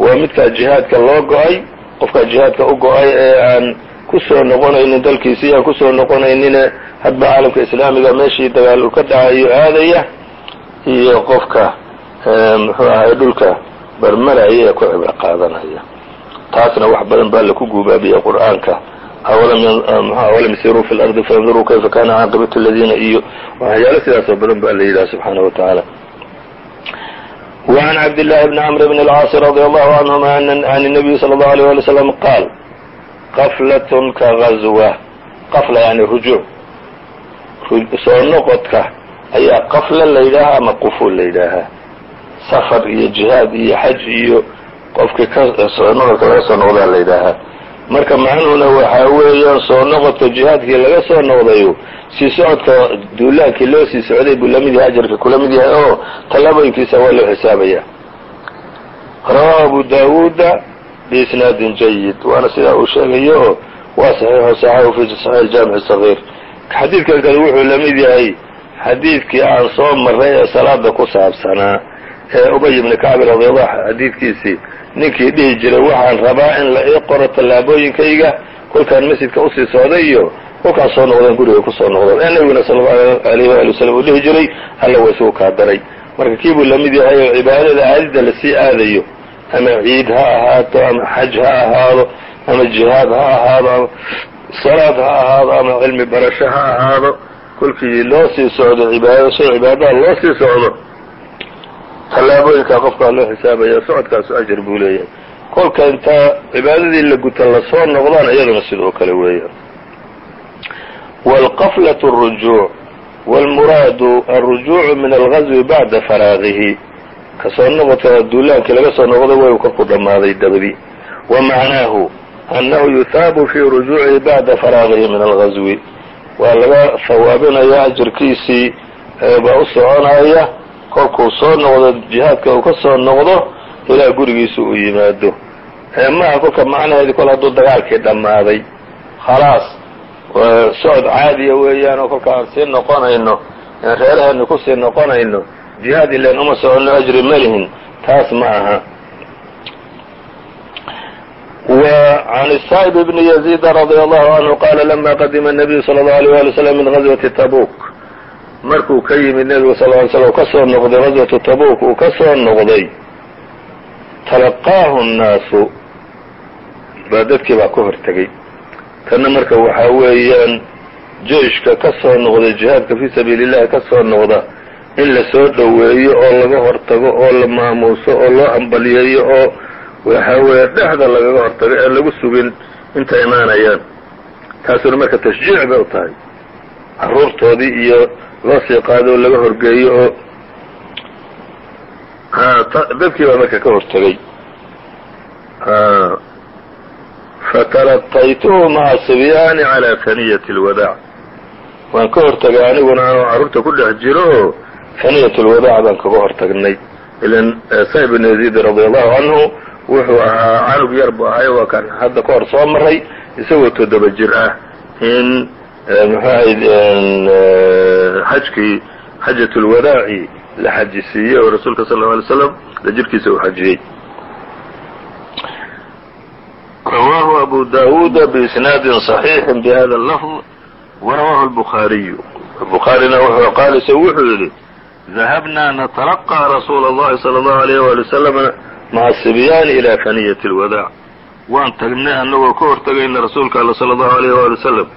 waa midkaa jihaadka loo go'ay qofkaa jihaadka u go'ay ee aan ku soo noqonaynin dalkiisii aan ku soo noqonaynine hadba caalamka islaamiga meeshii dagaal uu ka dhacayo aadaya iyo qofka muxuu ahay dhulka barmaraya ee ku cibro qaadanaya. Taasna wax badan baa laku guubaabiya qur'aanka. Awalam yasiruu fi lardi fayanzuruu kayfa kana caaqibatu aladiina iyo waxyaalo sidaasoo badan baa la yidhaha subxaanahu wa tacaala وعn cabd للhi بn cمr بn الcاaص رضي الله عnهma عn النبي صلى الله عليه ولي وسلم qاal qaflatun ka gazwa qafla yani rujuuc soo noqodka ayaa qafla la yidhaahaa ama qufuul la yidhaahaa safar iyo jihaad iyo xaj iyo qofkii kasoo noqodka laga soo noqdaa la yidhaahaa marka macnuhuna waxaa weeyaan soo noqodka jihaadkii laga soo noqdayo sii socodka duulaankii loo sii socday buu la mid yahay ajarka kula mid yahay oo tallaabooyinkiisa waa loo xisaabaya. Rawahu abu daawuuda biisnaadin jayid waana sidaa uu sheegayo oo waa saxiixo saxahu fi saxiix jaamic sagiir xadiidkan kale wuxuu la mid yahay xadiidkii aan soo marray ee salaada ku saabsanaa ee ubay ibni kacbi radiallahu xadiidkiisii ninkii dhihi jiray waxaan rabaa in la ii qoro tallaabooyinkayga kolkaan masjidka u sii socday iyo kolkaan soo noqdeen guriga ku soo noqdeen ee nabiguna sal allahu alayh waali wasalam uu dhihi jiray alla waa isugu kaa daray marka kii buu la mid yahay oo cibaadada aadidda la sii aadayo ama ciid ha ahaato ama xaj ha ahaado ama jihaad ha ahaado ama salaad ha ahaado ama cilmi barasho ha ahaado kolkii loo sii socdo cibaadada shay cibaadaha loo sii socdo tallaabooyinkaa qofkaa loo xisaabaya socodkaasu ajar buu leeyahay kolka intaa cibaadadii la guta lasoo noqdaan iyaduna sidoo kale weeyaan wاlqaflaة الrujuuc wاlmuraadu alrujuucu min algazwi bacda faraagihi kasoo noqodka duulaankii laga soo noqday way korku dhammaaday dabadi wa macnaahu annahu yuhaabu fii rujuucihi bacda faraagihi min algazwi waa laga hawaabinaya ajarkiisii baa u soconaya kolkuu soo noqdo jihaadka uu ka soo noqdo ilaa gurigiisa uu yimaado maaha kolka macnaheedi kol hadduu dagaalkii dhammaaday khalaas socod caadiya weeyaan oo kolka aan sii noqonayno reeraheenu kusii noqonayno jihaad ilan uma soconno ajri malihin taas ma aha وعن الsائب بن يزيد رضي الله عنه qال لما qdم النبي صلى الله عليه ولي وسلم من غزوة تبوك markuu ka yimid nebigu sal ly slm ka soo noqday qaswatu tabuuk uu ka soo noqday talaqaahu nnaasu baa dadkii baa ku hortegay. Tana marka waxa weeyaan jeyshka ka soo noqda jihaadka fii sabiili llahi ka soo noqda in la soo dhoweeyo oo laga hortago oo la maamuuso oo loo ambaliyeeyo oo waxaa weeye dhexda lagaga hortago ee lagu sugin inta imaanayaan. Taasuna marka tashjiic bay u tahay caruurtoodii iyo loo sii qaado oo laga horgeeyo oo dadkii baa marka ka hortegay fatalaqaytuhu maca sibyaani calaa faniyati اlwadaac waan ka hortagay aniguna anoo carruurta ku dhex jiro oo faniyat اlwadaac baan kaga hortagnay. Ilan sa bn yaziid radi allahu canhu wuxuu ahaa canug yar bu ahay waa kan hadda ka hor soo maray isagoo toddoba jir ah in muxuu ahayd xajkii xajat اlwadaaci la xajisiiyey oo rasuulka sal ه alay slam la jirkiisa uu xajiyey rawaahu abu dawuuda biisnaadi صaxiixi bhada lafظ warawaahu الbukhaariyu bukhaarina wuxuu qaalisa wuxuu yidhi dahabna natalaqى rasuula اllahi salى اllahu alayh wali wasalam maca sibyaani ilaa faniyati اlwadaac waan tagnay annagoo ka hortagayna rasuulka alla sala allahu alayh waali wasalam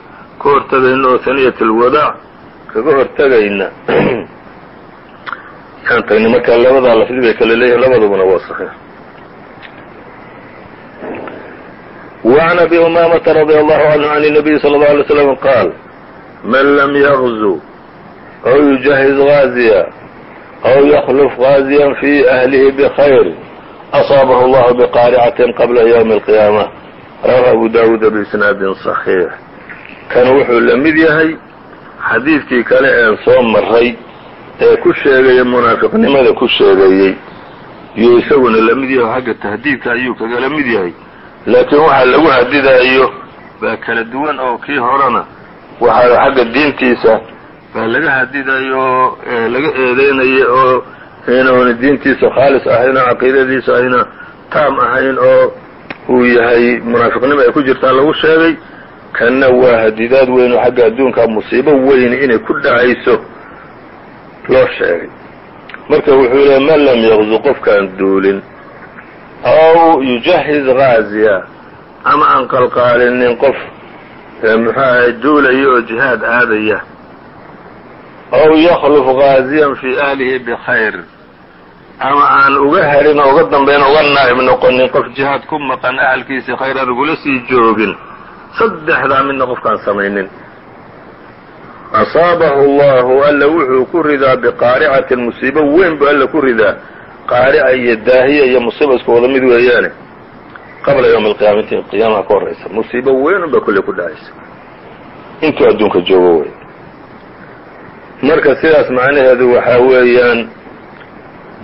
ka hortagayna oo faniyat alwadaac kaga hortagayna yaan tagnay marka labadaa lafdi bay kala leeyihin labadubuna waa saxiix وعn أbي أmامة رضي الله عنه عن النبي صلى الله عليه وسلم qاal man lm yغزو أو يجهز غازيا أو يخلف غازيا في أهله بخyر أصاabه الله بqاarعة qبلa yوم القيامة rawاه أبو dاوuد بإسناad صحيiح kan wuxuu la mid yahay xadiidkii kale een soo maray ee ku sheegaya munaafiqnimada ku sheegayey iyo isaguna la mid yahay xagga tahdiidka ayuu kagala mid yahay. Laakiin waxa lagu hadidayo baa kala duwan oo kii horena waxaa xagga diintiisa baa laga hadidayo oo laga eedeynaya oo inuuna diintiisa khaalis ahayn oo caqiidadiisa ayna taam ahayn oo uu yahay munaafiqnimo ay ku jirtaan lagu sheegay kanna waa hadidaad weyn oo xagga adduunka musiibo weyn inay ku dhacayso loo sheegay. Marka wuxuu leey man lam yaqzu qofkaan duulin aw yujahiz gaaziya ama aan qalqaalinin qof muxuu ahay duulaya oo jihaad aadaya aw yakhluf gaaziyan fii ahlihi bikhayr ama aan uga harin oo uga dambayn uga naa'ib noqonin qof jihaad ku maqan ahalkiisii khayr aan ugula sii joogin saddexdaa midna qofkaan samaynin. Asaabahu allahu alla wuxuu ku ridaa biqaaricatin musiibo weyn bu alla ku ridaa. Qaarica iyo daahiya iyo musiiba isku wada mid weeyaane. Qabla ywmi alqiyaamati qiyaamaha ka horraysa musiibo weyn unbaa kolley ku dhacaysa. Intuu adduunka joogo wey. Marka sidaas macnaheedu waxaa weeyaan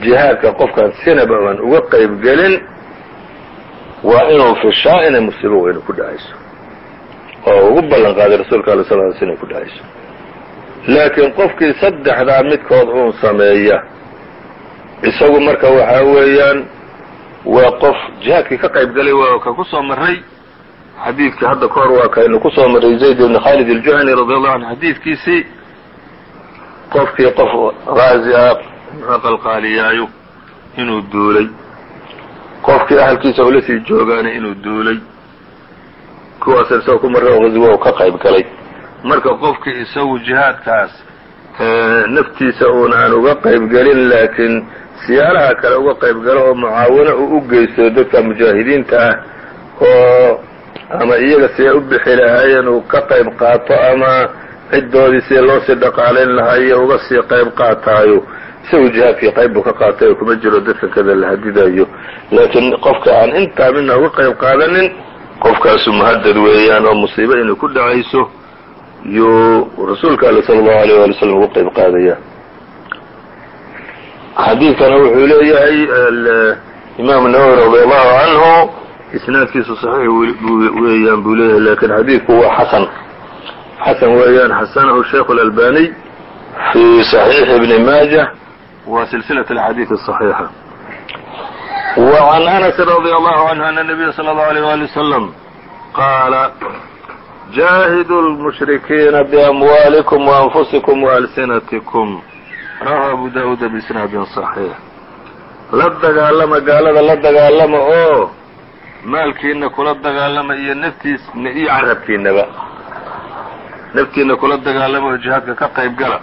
jihaadka qofkaan sinaba aan uga qayb gelin waa inuu fishaa inay musiibo weynu ku dhacayso oo ugu ballan qaaday rasuulka ala sal sl ku dhacayso laakiin qofkii saddexdaa midkood uun sameeya isagu marka waxaa weeyaan waa qof jihaadkii ka qayb galay waa ka ku soo xadiidkii hadda ka waa kaynu ku soo zayd ibn khaalid aljuhani radi allahu anhu xadiidkiisii qofkii qof raazi ah qalqaaliyaayo inuu duulay. Qofkii ahalkiisa ula sii joogaana inuu duulay kuwaas isagoo ku marray oo ghaswo u ka qayb galay. Marka qofkii isagu jihaadkaas naftiisa uun aan uga qayb gelin laakiin siyaalaha kale uga qayb galo oo mucaawano uu u geysto dadka mujaahidiinta ah oo ama iyaga siday u bixi lahaayeen uu ka qayb qaato ama ciddoodii sida loo sii dhaqaalayn lahaa iyo uga sii qayb qaataayo. Isagu jihaadkii qayb buu ka qaatay oo kuma jiro dadka kada la hadidayo laakiin qofka aan intaa midna uga qayb qaadanin qofkaasu muhadad weeyaan oo musiibo inay ku dhacayso yuu rasuulka ale sala allahu alayh wali slam uga qayb qaadaya xadiidkana wuxuu leeyahay imaam nawowi radi allahu canhu isnaadkiisu saxiix weeyaan buu leeyahay lakin xadiidku waa xasan xasan weeyaan xasanahu sheikh اlalbaniy fi صaxiixi ibni maaja wa silsilaة اxadiiث الصaxiixa وعn أنس رضي الله عنه أن النبي صلى الله عليه وaلي وسلم qاala جاهدوا المشhركيiنa بأموaaلكم وأنفuسكم وألسنتكم rawahu abu daauda biisnaadin صaxiix la dagaalama gaalada la dagaalama oo maalkiina kula dagaalama iyo naftiis iyo carabkiinaba naftiina kula dagaalama oo jihaadka ka qayb gala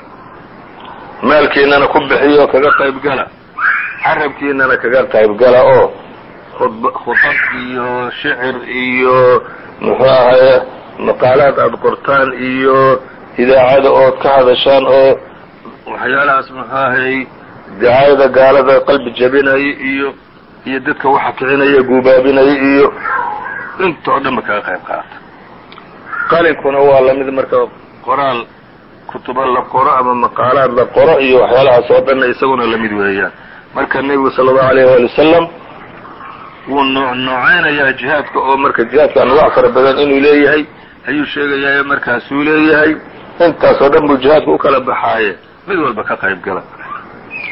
maalkiinana ku bixiyo kaga qayb gala carabkiinana kaga qayb gala oo khudab iyo shicir iyo muxuu ahaye maqaalaad aada qortaan iyo idaacada ood ka hadashaan oo waxyaalahaas muxuu ahay dacaayada gaalada qalbi jabinaya iyo iyo dadka waxa kicinaya guubaabinaya iyo inta oo dhan ba kaga qayb qaata. Qalinkuna waa la mid marka qoraal kutubo la qoro ama maqaalaad la qoro iyo waxyaalahaas oo dhanna isaguna la mid weeyaan marka nebigu sala allahu alayh waali wasalam wuu nuucnoocaynaya jihaadka oo marka jihaadka anuwaac fara badan inuu leeyahay ayuu sheegayaa markaasuu leeyahay. Intaasoo dhan buu jihaadku u kala baxaaye. Mid walba ka qayb gala.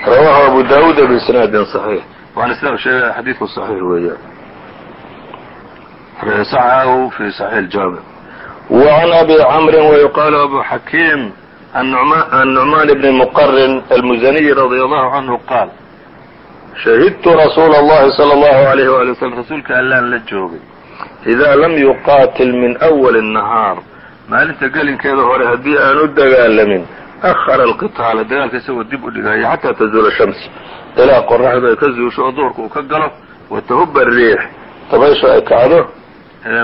Rawaahu abu daawuuda biisnaadin saxiix. Waxaana sidaa sheegaya xadiidku saxiix weeyaan. Saxahu fi saxiix jaamic wacan abi camri wayuqaalu abu xakiim annucmaan bni muqarin almuzaniyi radia allahu canhu qaal shahidtu rasuula اllahi salى اllahu عalayh wali wslam rasuulka allaan la joogay إida lam yuqaatil min أwali الnahaar maalinta gelinkeeda hore haddii aan u dagaalamin ahara alqitaala dagaalka isagoo dib u dhigaya xataa tazuula shams ilaa qoraxdu ay ka zuusho oo duhurka uu ka galo watahuba ariix dabayshu ay kacdo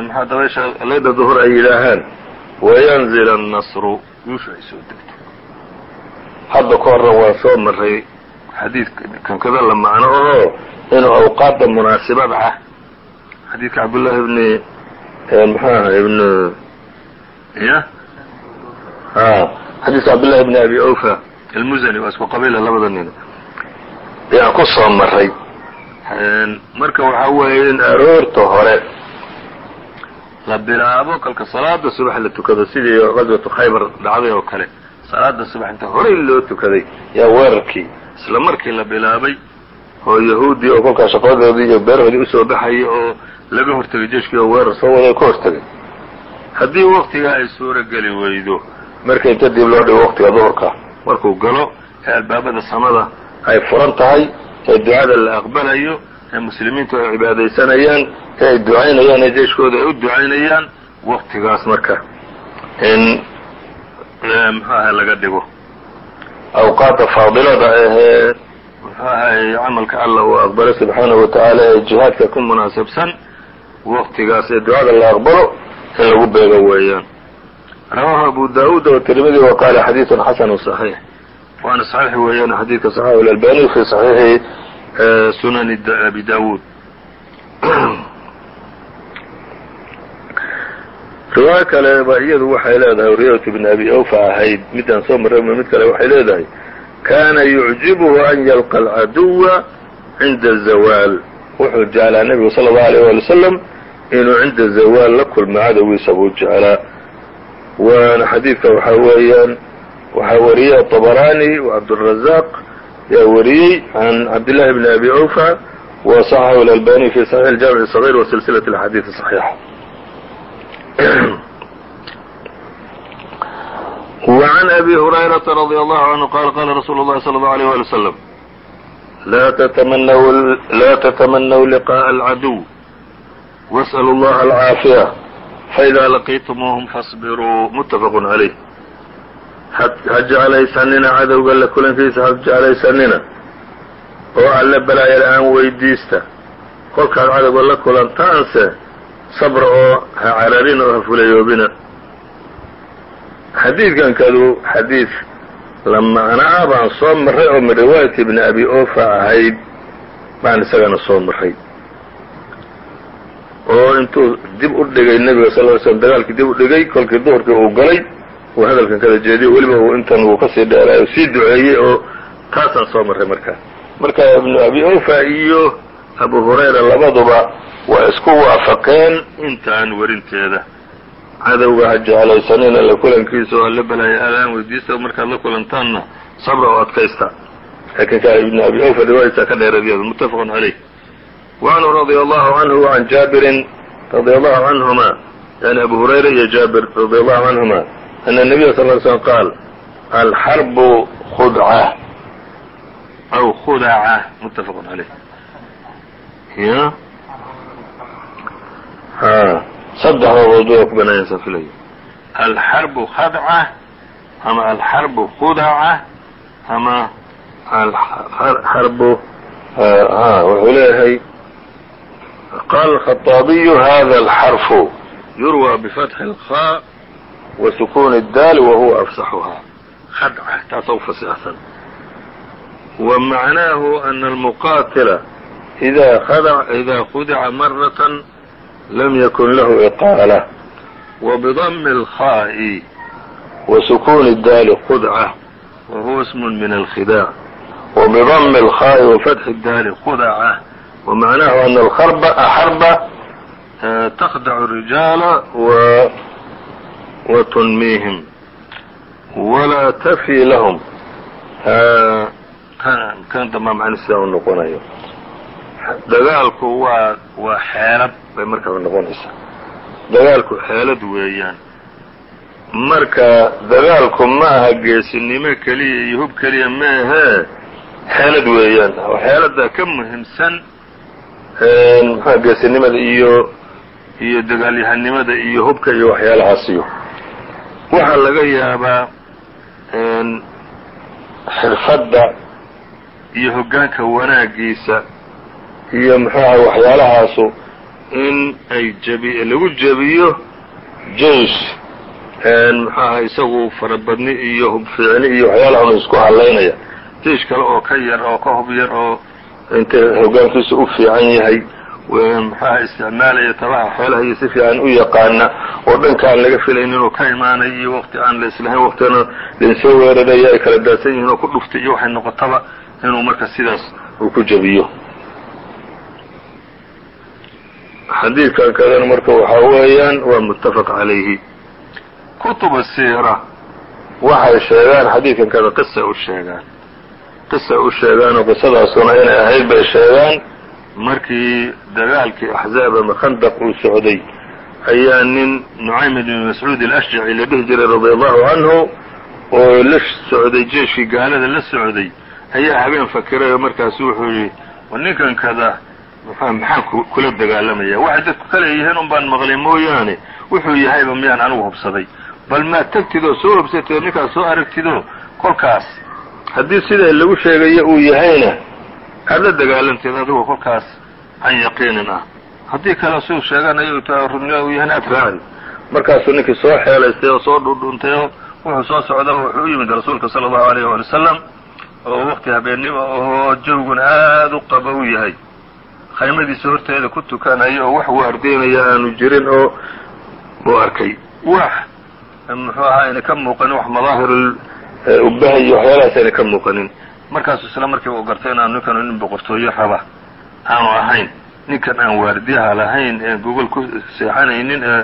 maxaa dabaysha layda duhur ay yidhaahaan wayanzil annasru guushu ay soo degto hadda ka horra waan soo maray xadiidkan kada la macno oo inuu awqaadda munaasibada ah. Xadiidka cabdullaahi ibni muxuu aha ibn ya xadiidka cabdullahi bni abi awfa. Almuzani waa isku qabiila labada nin. Ayaan ku soo maray marka waxaa weeye in aroorta hore. La bilaabo kolka salaada subax la tukado sidii qaswatu khaybar dhacday oo kale salaada subax inta hore in loo tukaday. Yaa weerarkii. Isla markii la bilaabay oo yahuudii oo kolkaa shaqadoodii iyo beerahoodii u soo baxayay oo laga hortegay jeshkii oo weerar soo waday ka hortegay haddii waktigaa ay suuro geli weydo marka inta dib loo dhigo waqtiga duhurka markuu galo ee albaabada samada ay furan tahay ee ducada la aqbalayo ee muslimiintu ay cibaadaysanayaan ee ay ducaynayaan ee jeyshkooda ay u ducaynayaan waqtigaas marka in Ehm, muxuu ahay laga dhigo. Awqaadda faadilada eh, eh, ahee muxuu ahay camalka alla uu aqbalay subxaanahu watacaala ee jihaadka ku munaasabsan waqtigaas ee ducada la aqbalo in lagu beego weeyaan. Rawaahu abu daa'uud watirmidi wa qaala xadiidun xasanu صaxiix waana saxiix weeyaan xadiidka saxaxu lalbani fi saxiixi eh, sunani abi daawuud riwaayo kale ba iyadu waxay leedahay riwayat bn abi awfa ahayd midaan soo marray mid kale waxay leedahay kana yucjibuhu an yalqa alcaduwa cinda zawaal wuxuu jeclaa nebigu sala allahu alayh wali wasalam inuu cinda zawaal la kulmo cadowgiisa buu jeclaa waana xadiidka waxaa weeyaan waxaa wariyey aطabaraani wcabdالrazaq yaa wariyey can cabdillahi bni abi awfa wa صaxaxu اlalbani fi صaxiix اljamiع الصغيr wa silsilaة اlaxadiiث صaxiixa وعن أbي هريرة رضي الله عنه qال qاla رsuل الlhi صلى الله عليه ولي وسلم lا تتمنوا لقاء العدو واسألوا الله العاaفية فإذا لقيتموهم فاصبروا متفق عليه ha jeclaysanina cadowga la kulankiisa ha jeclaysanina oo alle balaaya la-aan weydiista kolkaad cadowga la kulantaanse sabra oo ha cararin oo ha fulayoobina xadiidkan kadu xadiid la macno ah baan soo marray oo min riwaayati ibni abi ofa ahayd baan isagana soo marray. Oo intuu dib u dhigay nebiga sal ly slm dagaalkii dib u dhigay kolkii duhurkii uu galay uu hadalkan kala jeediyo weliba uu intan uu ka sii dheeraayo sii duceeyey oo taasaan soo marray markaa. Marka ibnu abi ofa iyo abu hurayra labaduba waa isku waafaqeen intaan werinteeda cadowga ha jeclaysanina la kulankiisa oo alla balaya alaan weydiista markaad la kulantaanna sabra oo adkaysta. Laakiin ka abi awfa riwaayadtaa ka dheeradyada muttafaqun calayh. Wacanhu radia allahu canhu wacan jaabirin radia allahu canhuma yani abu hurayra iyo jaabir radia allahu canhuma ana nabiya sal ly slm qaal alxarbu khudca aw khudaca muttafaqun calayh y saddexdoodood waa ku banaayaan filay alxarbu khadca ama alxarbu khudaca ama alxarbu wuxuu leeyahay qaala الخطaabiyu hada alxarfu yurwى bfatxi الkhاء wa sukuni الdaal wa huwa afsaxuhaa khadca taasa u fasixsan wa macnaahu ana almuqaatila إida khudica maraة lm ykun lahu iqaalة وبضم الخاء وسكون الدال خدعة وهو اسم من الخداع وبضم الخاء وفتح الدال خدعة ومعناه أن الخرب حرب تخدع الرجال و... وتنميهم ولا تفي لهم kan dambaa macna sidaa u noqonayo dagaalku waa waa xeelad bay markaa noqonaysaa. Dagaalku xeelad weeyaan. Marka dagaalku ma aha geesinimo keliya iyo hub keliya ma ahee xeelad weeyaan. Oo xeelada ka muhiimsan muxua geesinimada iyo iyo dagaalyahanimada iyo hubka iyo waxyaalahaasiyo. Waxaa laga yaabaa xirfadda iyo hoggaanka wanaagiisa iyo muxuaha waxyaalahaasu in ay jabi lagu jebiyo jeish muxuaha isagu farabadni iyo hubfiicni iyo waxyaalahan isku halaynaya jeish kale oo ka yar oo ka hub yar oo inta hoggaankiisu u fiican yahay muxuaha isticmaalaya tabaha xeelaha iyo si fiican u yaqaana oo dhanka aan laga filayn inuu ka imaanayo iyo waqti aan la islahayn waqtigana lainsoo weeraraya ay kala daadsan yihiin oo ku dhuftay iyo waxay noqotaba inuu marka sidaas uu ku jebiyo xadiidkan kadana marka waxaa weeyaan waa muttafaq calayhi. Kutuba siira. Waxay sheegaan xadiidkan kada qisa u sheegaan. Qisa u sheegaan oo qisadaasuna inay ahayd bay sheegaan. Markii dagaalkii axzaab ama khandaq uu socday ayaa nin nucaym ibn mascuud alashjaci la dhihi jiray radia allahu canhu oo la socday jeeshkii gaalada la socday ayaa habeen fakiray oo markaasu wuxuu yihi ninkan kada maxaan kula dagaalamaya. Waxay dadku ka leeyihiin un baan maqlay mooyaane. Wuxuu yahayba miyaan anigu hubsaday. Bal maad tagtid oo soo hubsatid oo ninkaas soo aragtidoo kolkaas. Haddii sidaa lagu sheegayo uu yahayna aad la dagaalanteed adigoo kolkaas can yaqiinin ah. Haddii kale suu sheeganayo runiya uu yahayna aad raaci markaasuu ninkii soo xeelaystay oo soo dhundhuntay oo wuxuu soo socda wuxuu u yimid rasuulka sala allahu alayh waali wasalam oo waqti habeennimo ahoo jawgun aada u qaba u yahay khaymadiisa horteeda ku tukanaya oo wax waardeynaya aanu jirin oo uu arkay. Wax. Muxuu ahaa ayna ka muuqanin wax madaahir ubaha iyo waxyaalahaas ayna ka muuqanin. Markaasuu isla markiiba u gartay inaanu ninkanu nin boqortooyo raba aanu ahayn. Ninkan aan waardiyaha lahayn ee gogol ku seexanaynin ee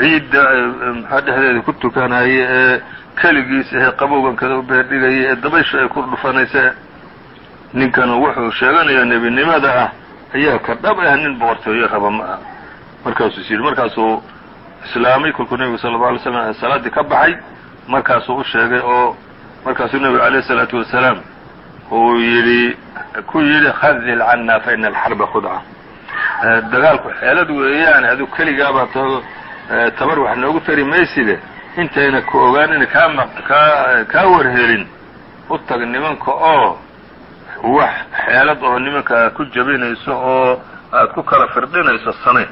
ciidda maxaa dhexdeeda ku tukanaya ee keligiis ee qabowgan kada u beerdhigaya ee dabaysha ay ku dhufanaysa ninkanu wuxuu sheeganaya nebinimada ah ayaa ka dhab ah nin boqortooyo raba ma aha markaasuu is yidhi markaasuu islaamay kolkuu nebigu sala alla alay slam salaaddii ka baxay markaasuu u sheegay oo markaasuu nebigu alayh isalaatu wasalaam uu yidhi ku yidhi khadil canna fa ina alxarba khudca dagaalku xeelad weeyaan adigu keligaabaa to tabar wax noogu tari mayside intayna ku ogaanin kaa maq kaa kaa warhelin u tag nimanka oo wax xeelad oo nimanka ku jabinayso oo aad ku kala firdhinayso same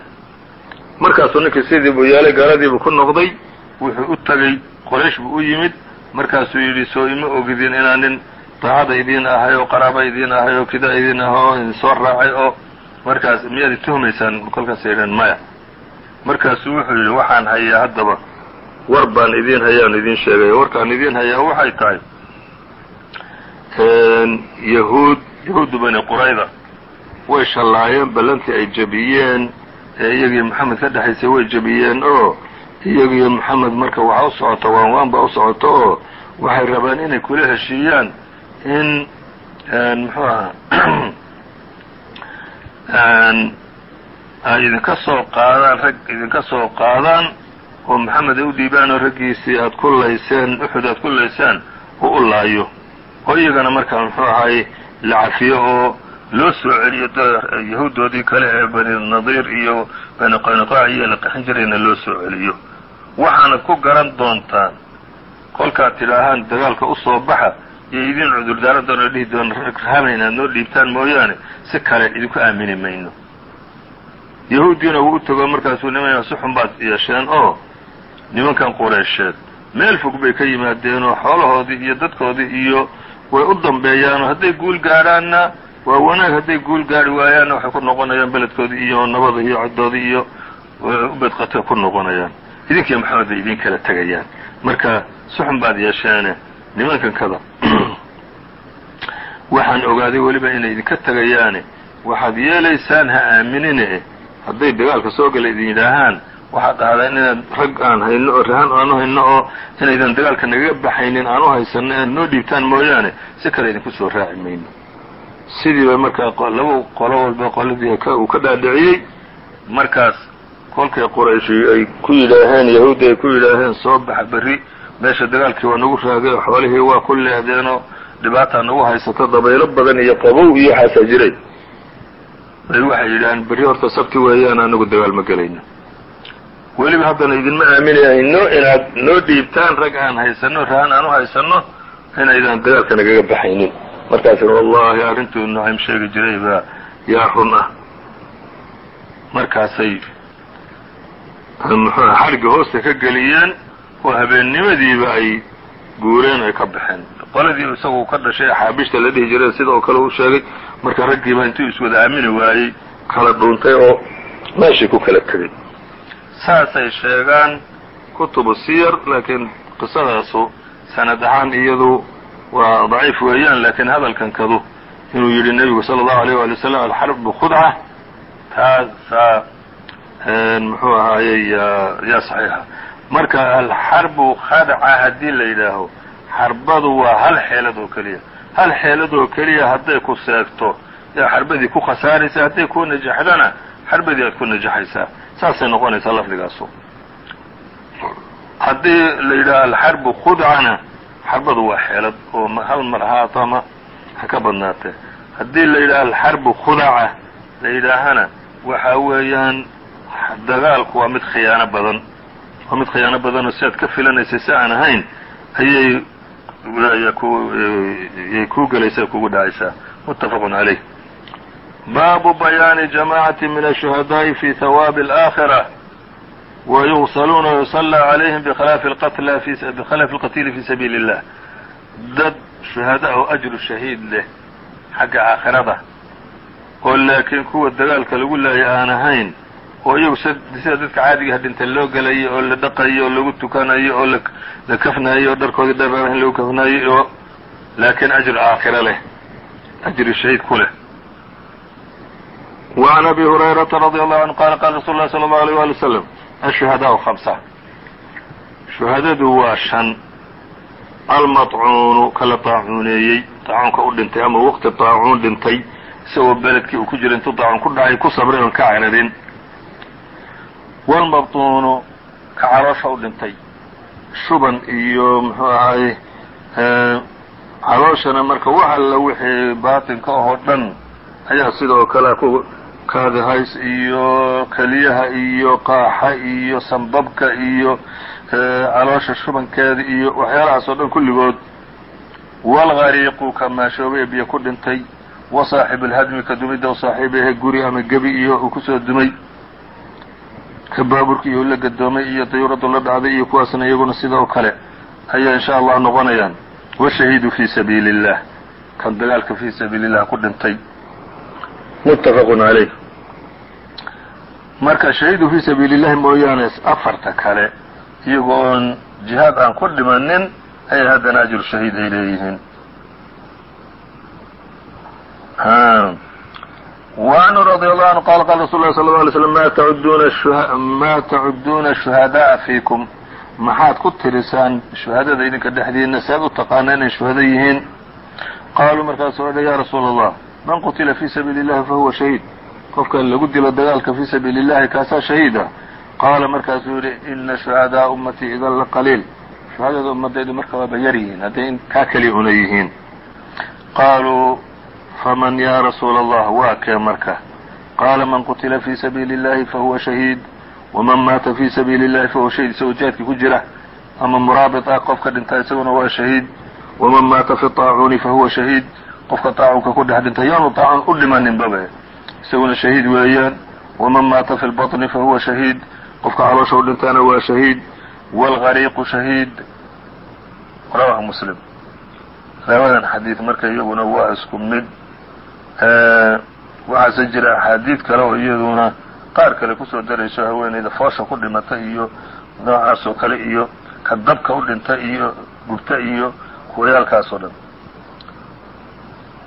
markaasuu ninkii sidii buu yeelay gaaladiibuu ku noqday wuxuu u tegey qoraysh buu u yimid. Markaasuu yidhi soo ima ogidin inaan nin daacada idiin ahay oo qaraaba idiin ahay oo kida idiin ah oo idin soo raacay oo markaas miyaad ituhumaysaan kolkaasay yidheen maya. Markaasuu wuxuu yidhi waxaan hayaa haddaba war baan idiin hayaan idiin sheegay. Warkaan idiin hayaa waxay tahay yahuud yahuuddu bani qurayda way shallaayeen ballantii ay jebiyeen ee iyagiyo maxamed ka dhexaysay way jebiyeen oo iyagiyo maxamed marka waxa u socota waan waan u socota oo waxay rabaan inay kula heshiiyaan in muxuu ahaa ay idinka soo qaadaan rag idinka soo qaadaan oo maxamed ay u dhiibaan oo raggiisii aad ku layseen uxud aad ku laysaan oo u laayo oo iyagana markaa muxuu ahaay la cafiyo oo loo soo celiyo yahuuddoodii kale ee bani nadiir iyo bani qaynuqaac iyo la qaxin jirayna loo soo celiyo. Waxaanad ku garan doontaan kolkaad tidhaahaan dagaalka u soo baxa iyo idin cudurdaaran doona dhihi doona inaad noo dhiibtaan mooyaane si kale idinku aamini mayno. Yahuuddiina wuu u tego markaasuu niman si xun baad yeesheen oo nimankan qureysheed meel fog bay ka yimaadeen oo xoolahoodii iyo dadkoodii iyo way u dambeeyaanoo hadday guul gaadhaanna waa wanaag hadday guul gaadhi waayaanna waxay ku noqonayaan beledkoodii iyo nabada iyo ciddoodii iyo ubedqatay ku noqonayaan. Idinkiiyo maxamed bay idin kala tegayaan marka si xun baad yeesheene nimankan kada waxaan ogaaday weliba inay idinka tegayaane waxaad yeelaysaan ha aaminine. Hadday dagaalka soo gala idin yidhaahaan waxaad dhahdaa inaad rag aan hayno oo rahan aanu hayno oo inaydan dagaalka nagaga baxaynin aan u haysanno inaad noo dhiibtaan mooyaane si kale idinku soo raaci mayno. Sidii bay markaa laba qolo walba qoladii uu ka dhaadhiciyey. Markaas kolkay qorayshi ay ku yidhaaheen yahuuddi ay ku yidhaaheen soo baxa berri meesha dagaalkii waa nagu raagay oo xoolihii waa ku leedeenoo dhibaataa nagu haysato dabaylo badan iyo qabow iyo waxaasaa jiray bay waxay yidhaaheen berri horta sabti weeyaan anagu dagaal ma gelayno weliba haddana idinma aaminayno inaad noo dhiibtaan rag aan haysanno rahan aan u haysanno inaydan dagaalka nagaga baxaynin. Markaasina wallahi arrintuu nucaym sheegi jiray baa yaa run ah. Markaasay muxuuha xarigga hoosta ka geliyeen oo habeennimadiiba ay guureen ay ka baxeen. Qoladii isagu ka dhashay axaabishta la dhihi jiray sida oo kale uu sheegay marka raggiiba intuu iswada aamini waayey kala dhuuntay oo meeshii ku kala tegay saasay sheegaan kutubu siyar laakiin qisadaasu sanad ahaan iyadu waa daciif weeyaan laakiin hadalkan kadu inuu yidhi nebigu sala allahu alayh waali wasalam alxarbu khudca taasaa muxuu ahaayey yaa saxiixa marka alxarbu khadca haddii la yidhaaho xarbadu waa hal xeelad oo keliya. Hal xeelad oo keliya hadday ku seegto yaa xarbadii ku khasaaraysa hadday ku najaxdana xarbadii aad ku najaxaysaa saasay noqonaysaa lafdigaasu haddii la yidhaho alxarbu khudcana xarbadu waa xeelad oo hal mar ahaato ama ha ka badnaatee. Haddii la yidhaho alxarbu khudaca la yidhaahana waxa weeyaan dagaalku waa mid khiyaano badan. Waa mid khiyaano badanoo si aad ka filanaysay si aan ahayn ayay yay kuu gelaysaa kugu dhacaysaa. Muttafaqun calayh باب بيان جماعة من ashuhadaa'i في ثواب الآخرة. wayugsaluuna yusallaa عليهم bikhilaaf alqatiili في sabiili اllah dad shuhada oo ajru shahiid leh xagga aakhirada oo laakiin kuwa dagaalka lagu laaya aan ahayn oo iyagu sida dadka caadigaha dhintay loo gelayo oo la dhaqayo oo lagu tukanayo oo la kafnayo oo dharkoodii dharaan lagu أجر oo laakiin ajru aakhiro leh ku leh وعn أbي هuريرaةa رضي الله عنه qال qال رsuل الlh صلى الله عليه وaلي وسلم الشhuهadاء خمسة شhuhadadu waa شhan almaطcuunu kala طaacuuneeyey طaacuunka u dhintay ama wqti طaacuun dhintay isagoo beledkii uu ku jira intuu طaacuun ku dhacay ku sabray oon ka cararin wاlmabطuunu ka caloosha u dhintay shuban iyo mxuu ahaay calooshana marka wax alla wixii baaطinka ahoo dhan ayaa sidoo kale ku kaadihays iyo keliyaha iyo qaaxa iyo sambabka iyo caloosha shubankeeda iyo waxyaalahaas oo dhan kulligood. Walgariiqu ka maashoobay ee biyo ku dhintay wa saaxibu lhadmi ka dumidda saaxiibahe guri ama gebi iyo uu ku soo dumay. Ka baaburka iyo la gadoomay iyo dayuuradu la dhacday iyo kuwaasna iyaguna sidoo kale ayaa insha allah noqonayaan. Washahiidu fii sabiili اllah kan dagaalka fii sabiili llah ku dhintay. Muttafaqun calayh marka shahiidu fii sabiili illahi mooyaane afarta kale iyagoo oon jihaad aan ku dhimanin ayay haddana ajru shahiid ay leeyihiin وعنه رضي الله عنه قال قال رsuل الله صلى الله عليه وسلم ma تacuduna شhuهadاءa فيكم maxaad ku tirisaan shuhadada idinka dhexdiina si aad u taqaana inay shuhado yihiin qaaluu markaasuu odha ya rasuul الlah man qutila fii sabiili الlahi fahuwa shahiid qofka lagu dilo dagaalka fii sabiili الlahi kaasaa shahiida qaala markaasuu yihi ina shuhadaaءa ummatii idan la qaliil shuhadada ummadaydu marka waaba yar yihiin hadday kaa keli una yihiin qaaluu faman ya rasuula allah waa kee marka qaala man qutila fii sabiili اllahi fahuwa shahiid waman maata fii sabiili اllahi fahuwa shahiid isagoo jihaadkii ku jira ama muraabit ah qofka dhinta isaguna waa shahiid waman maata fi طaacuuni fahuwa shahiid qofka طaacunka ku dhex dhintay yaanu طaacun u dhimaninbabe isaguna shahiid weeyaan waman maata fi lbaطni fahuwa shahiid qofka caloosha u dhintaana waa shahiid wاlgariiqu shahiid rawahu muslim labadan xadiid marka iyaguna waa isku mid waxaase jira axaadiid kale oo iyaduna qaar kale ku soo darayso haweeneyda foosha ku dhimata iyo noocaas oo kale iyo ka dabka u dhinta iyo gubta iyo kuwayaalkaas oo dhan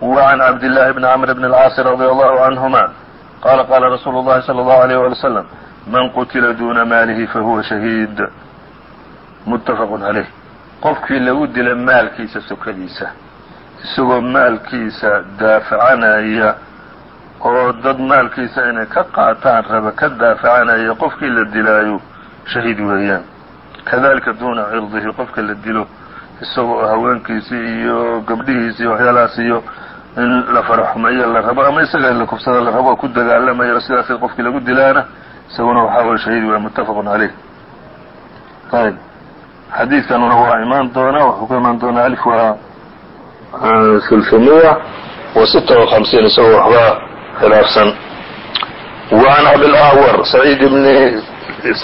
وعn cabd للhi بn cمr بn الcاaص رضي الله عنهma qala qala rasuul الlahi slى الlه عليه ولي وسلم man qutila duna maalihi fahuwa shahiid muttafaq عalيh qofkii lagu dila maalkiisa sokadiisa isagoo maalkiisa daafacanaya oo dad maalkiisa inay ka qaataan raba ka daafacanaya qofkii la dilaayo shahiid weeyaan kadalika duuna cirdihi qofka la dilo isagoo haweenkiisii iyo gabdhihiisi iyo waxyaalahaas iyo in la faraxumeeyo la rabo ama isaga in la kubsada la rabo oo ku dagaalamayo sidaas qofkii lagu dilaana isaguna waxaa weye shahiid weya muttafaqun caleyh ayb xadiidkanuna waa imaan doonaa wuxuu ku imaan doonaa alif waa sulsumiya wa sita wa hamsiin isagoo waxbaa khilaafsan وعn abilأعwr سعيid بn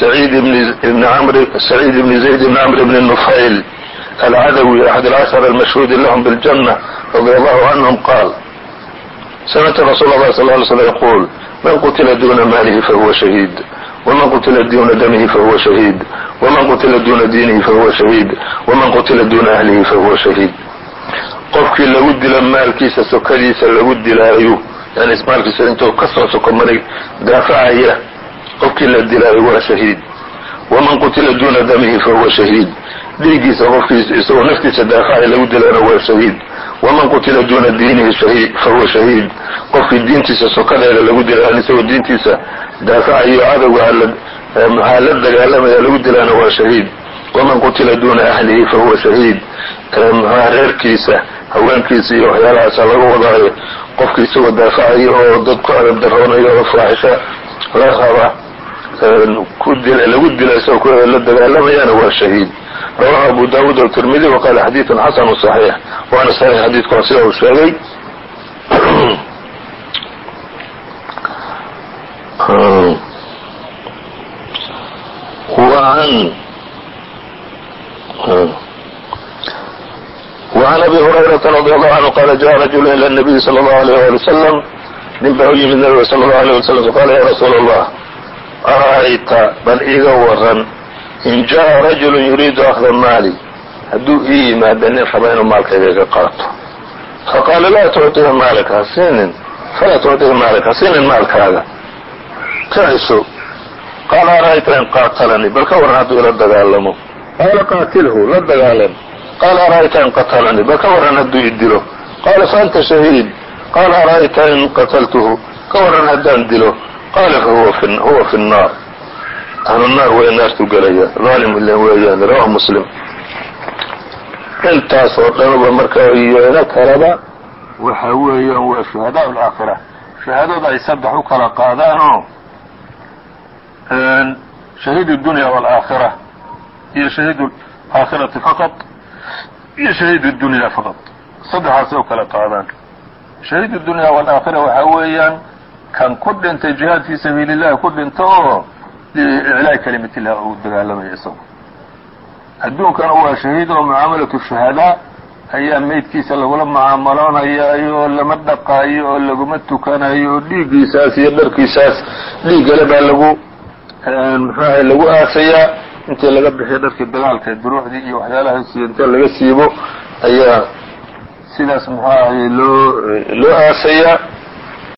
سعيid بn عمr سعيid بn زayd بn عمr بn نufayl العdوي أحد العشر المشهود لهم بالجنة رضي الله عنهم قال سمعت رsuل الله صلى اه عليه وسلم يقول من qتل duna mاlه فهو شhهيد ومن qتل duna dمه فهو شhهيد ومن qتل duna diinihi فهو شhهيد ومن qتل duna أهlihi فهو شhهيد qofkii lagu dilo maalkiisa sokadiisa lagu dilaayo yani maalkiisa intuu kasoo soko maray daafacaya qofkii la dilaayo waa shahiid waman qutila duna damihi fahuwa shahiid dhiiggiisa qofkiis isagoo naftiisa daafacaya lagu dilaana waa shahiid. Waman qutila duna diinihi fahuwa shahiid qofkii diintiisa sokadeeda lagu dilaan isagoo diintiisa daafacayo cadowga maxaa la dagaalamaya lagu dilaana waa shahiid. Waman qutila duna ahlihi fahuwa shahiid. Maxaa reerkiisa haweenkiisa iyo waxyaalahaasa laga wadaayo. Qofkii isagoo daafacaya oo dad ku adab daroonayo oo faaxisho la raba lagu dila isagoo la dagaalamayana waa shahiid rawahu abu dawud وtirmidi waqala xadiiثun xasanu صaxiix waana saxiix xadiidku sida uu sheegay وعن وعن أبي هريرة رضي الله عنه قال جاء رجل إلى النبي صلى الله عليه وآله وسلم nin baa u yimid nabiga sala allahu alيyه wasalam faqaala ya rasuula allah ara'ayta bal iiga waran in jaءa rajulu yuriidu akhda maali hadduu ii yimaado nin raba inuu maalkayga iga qaato faqaala laa tucطiha maalaka hasiinin falaa tucطiha maalaka hasiinin maalkaaga ka ciso qaala ara'ayta in qaatalanii bal ka waran hadduu ila dagaalamo qaala qaatilhu la dagaalan qaala ara'ayta in qatalanii bal ka waran hadduu i dilo qaala faanta shahiid qaala ara'ayta in qataltuhu ka waran haddaan dilo qaala fahuwa fi الnaar ahlu naar way naartu gelaya aalim ilan weeyaan rawahu muslim intaas oo dhanuba marka yeeno kaleba waxa weeyaan waa shuhadaa اlaakhira shahaadada ay saddex u kala qaadaanoo shahiid الdunya wاlaakhira iyo shahiid aakhirati faqad iyo shahiid الdunya faqad saddexaasay u kala qaadaan shahiid الdunya wاlaakhira waxaa weeyaan kan ku dhintay jihaad fii sabiili اllahi ku dhinto oo iclaa kalimat illah uu dagaalamaya isagu. Adduunkana waa shahiid oo mucaamalatu shuhadaa ayaa meydkiisa lagula mucaamaloonaya oo lama dhaqaayo oo laguma tukanayo dhiiggiisaas iyo dharkiisaas dhiiggale baa lagu muxuahay lagu aasayaa intii laga bixiyo dharkii dagaalka duruucdii iyo waxyaalahaas inta laga siibo ayaa sidaas muxuu loo loo aasayaa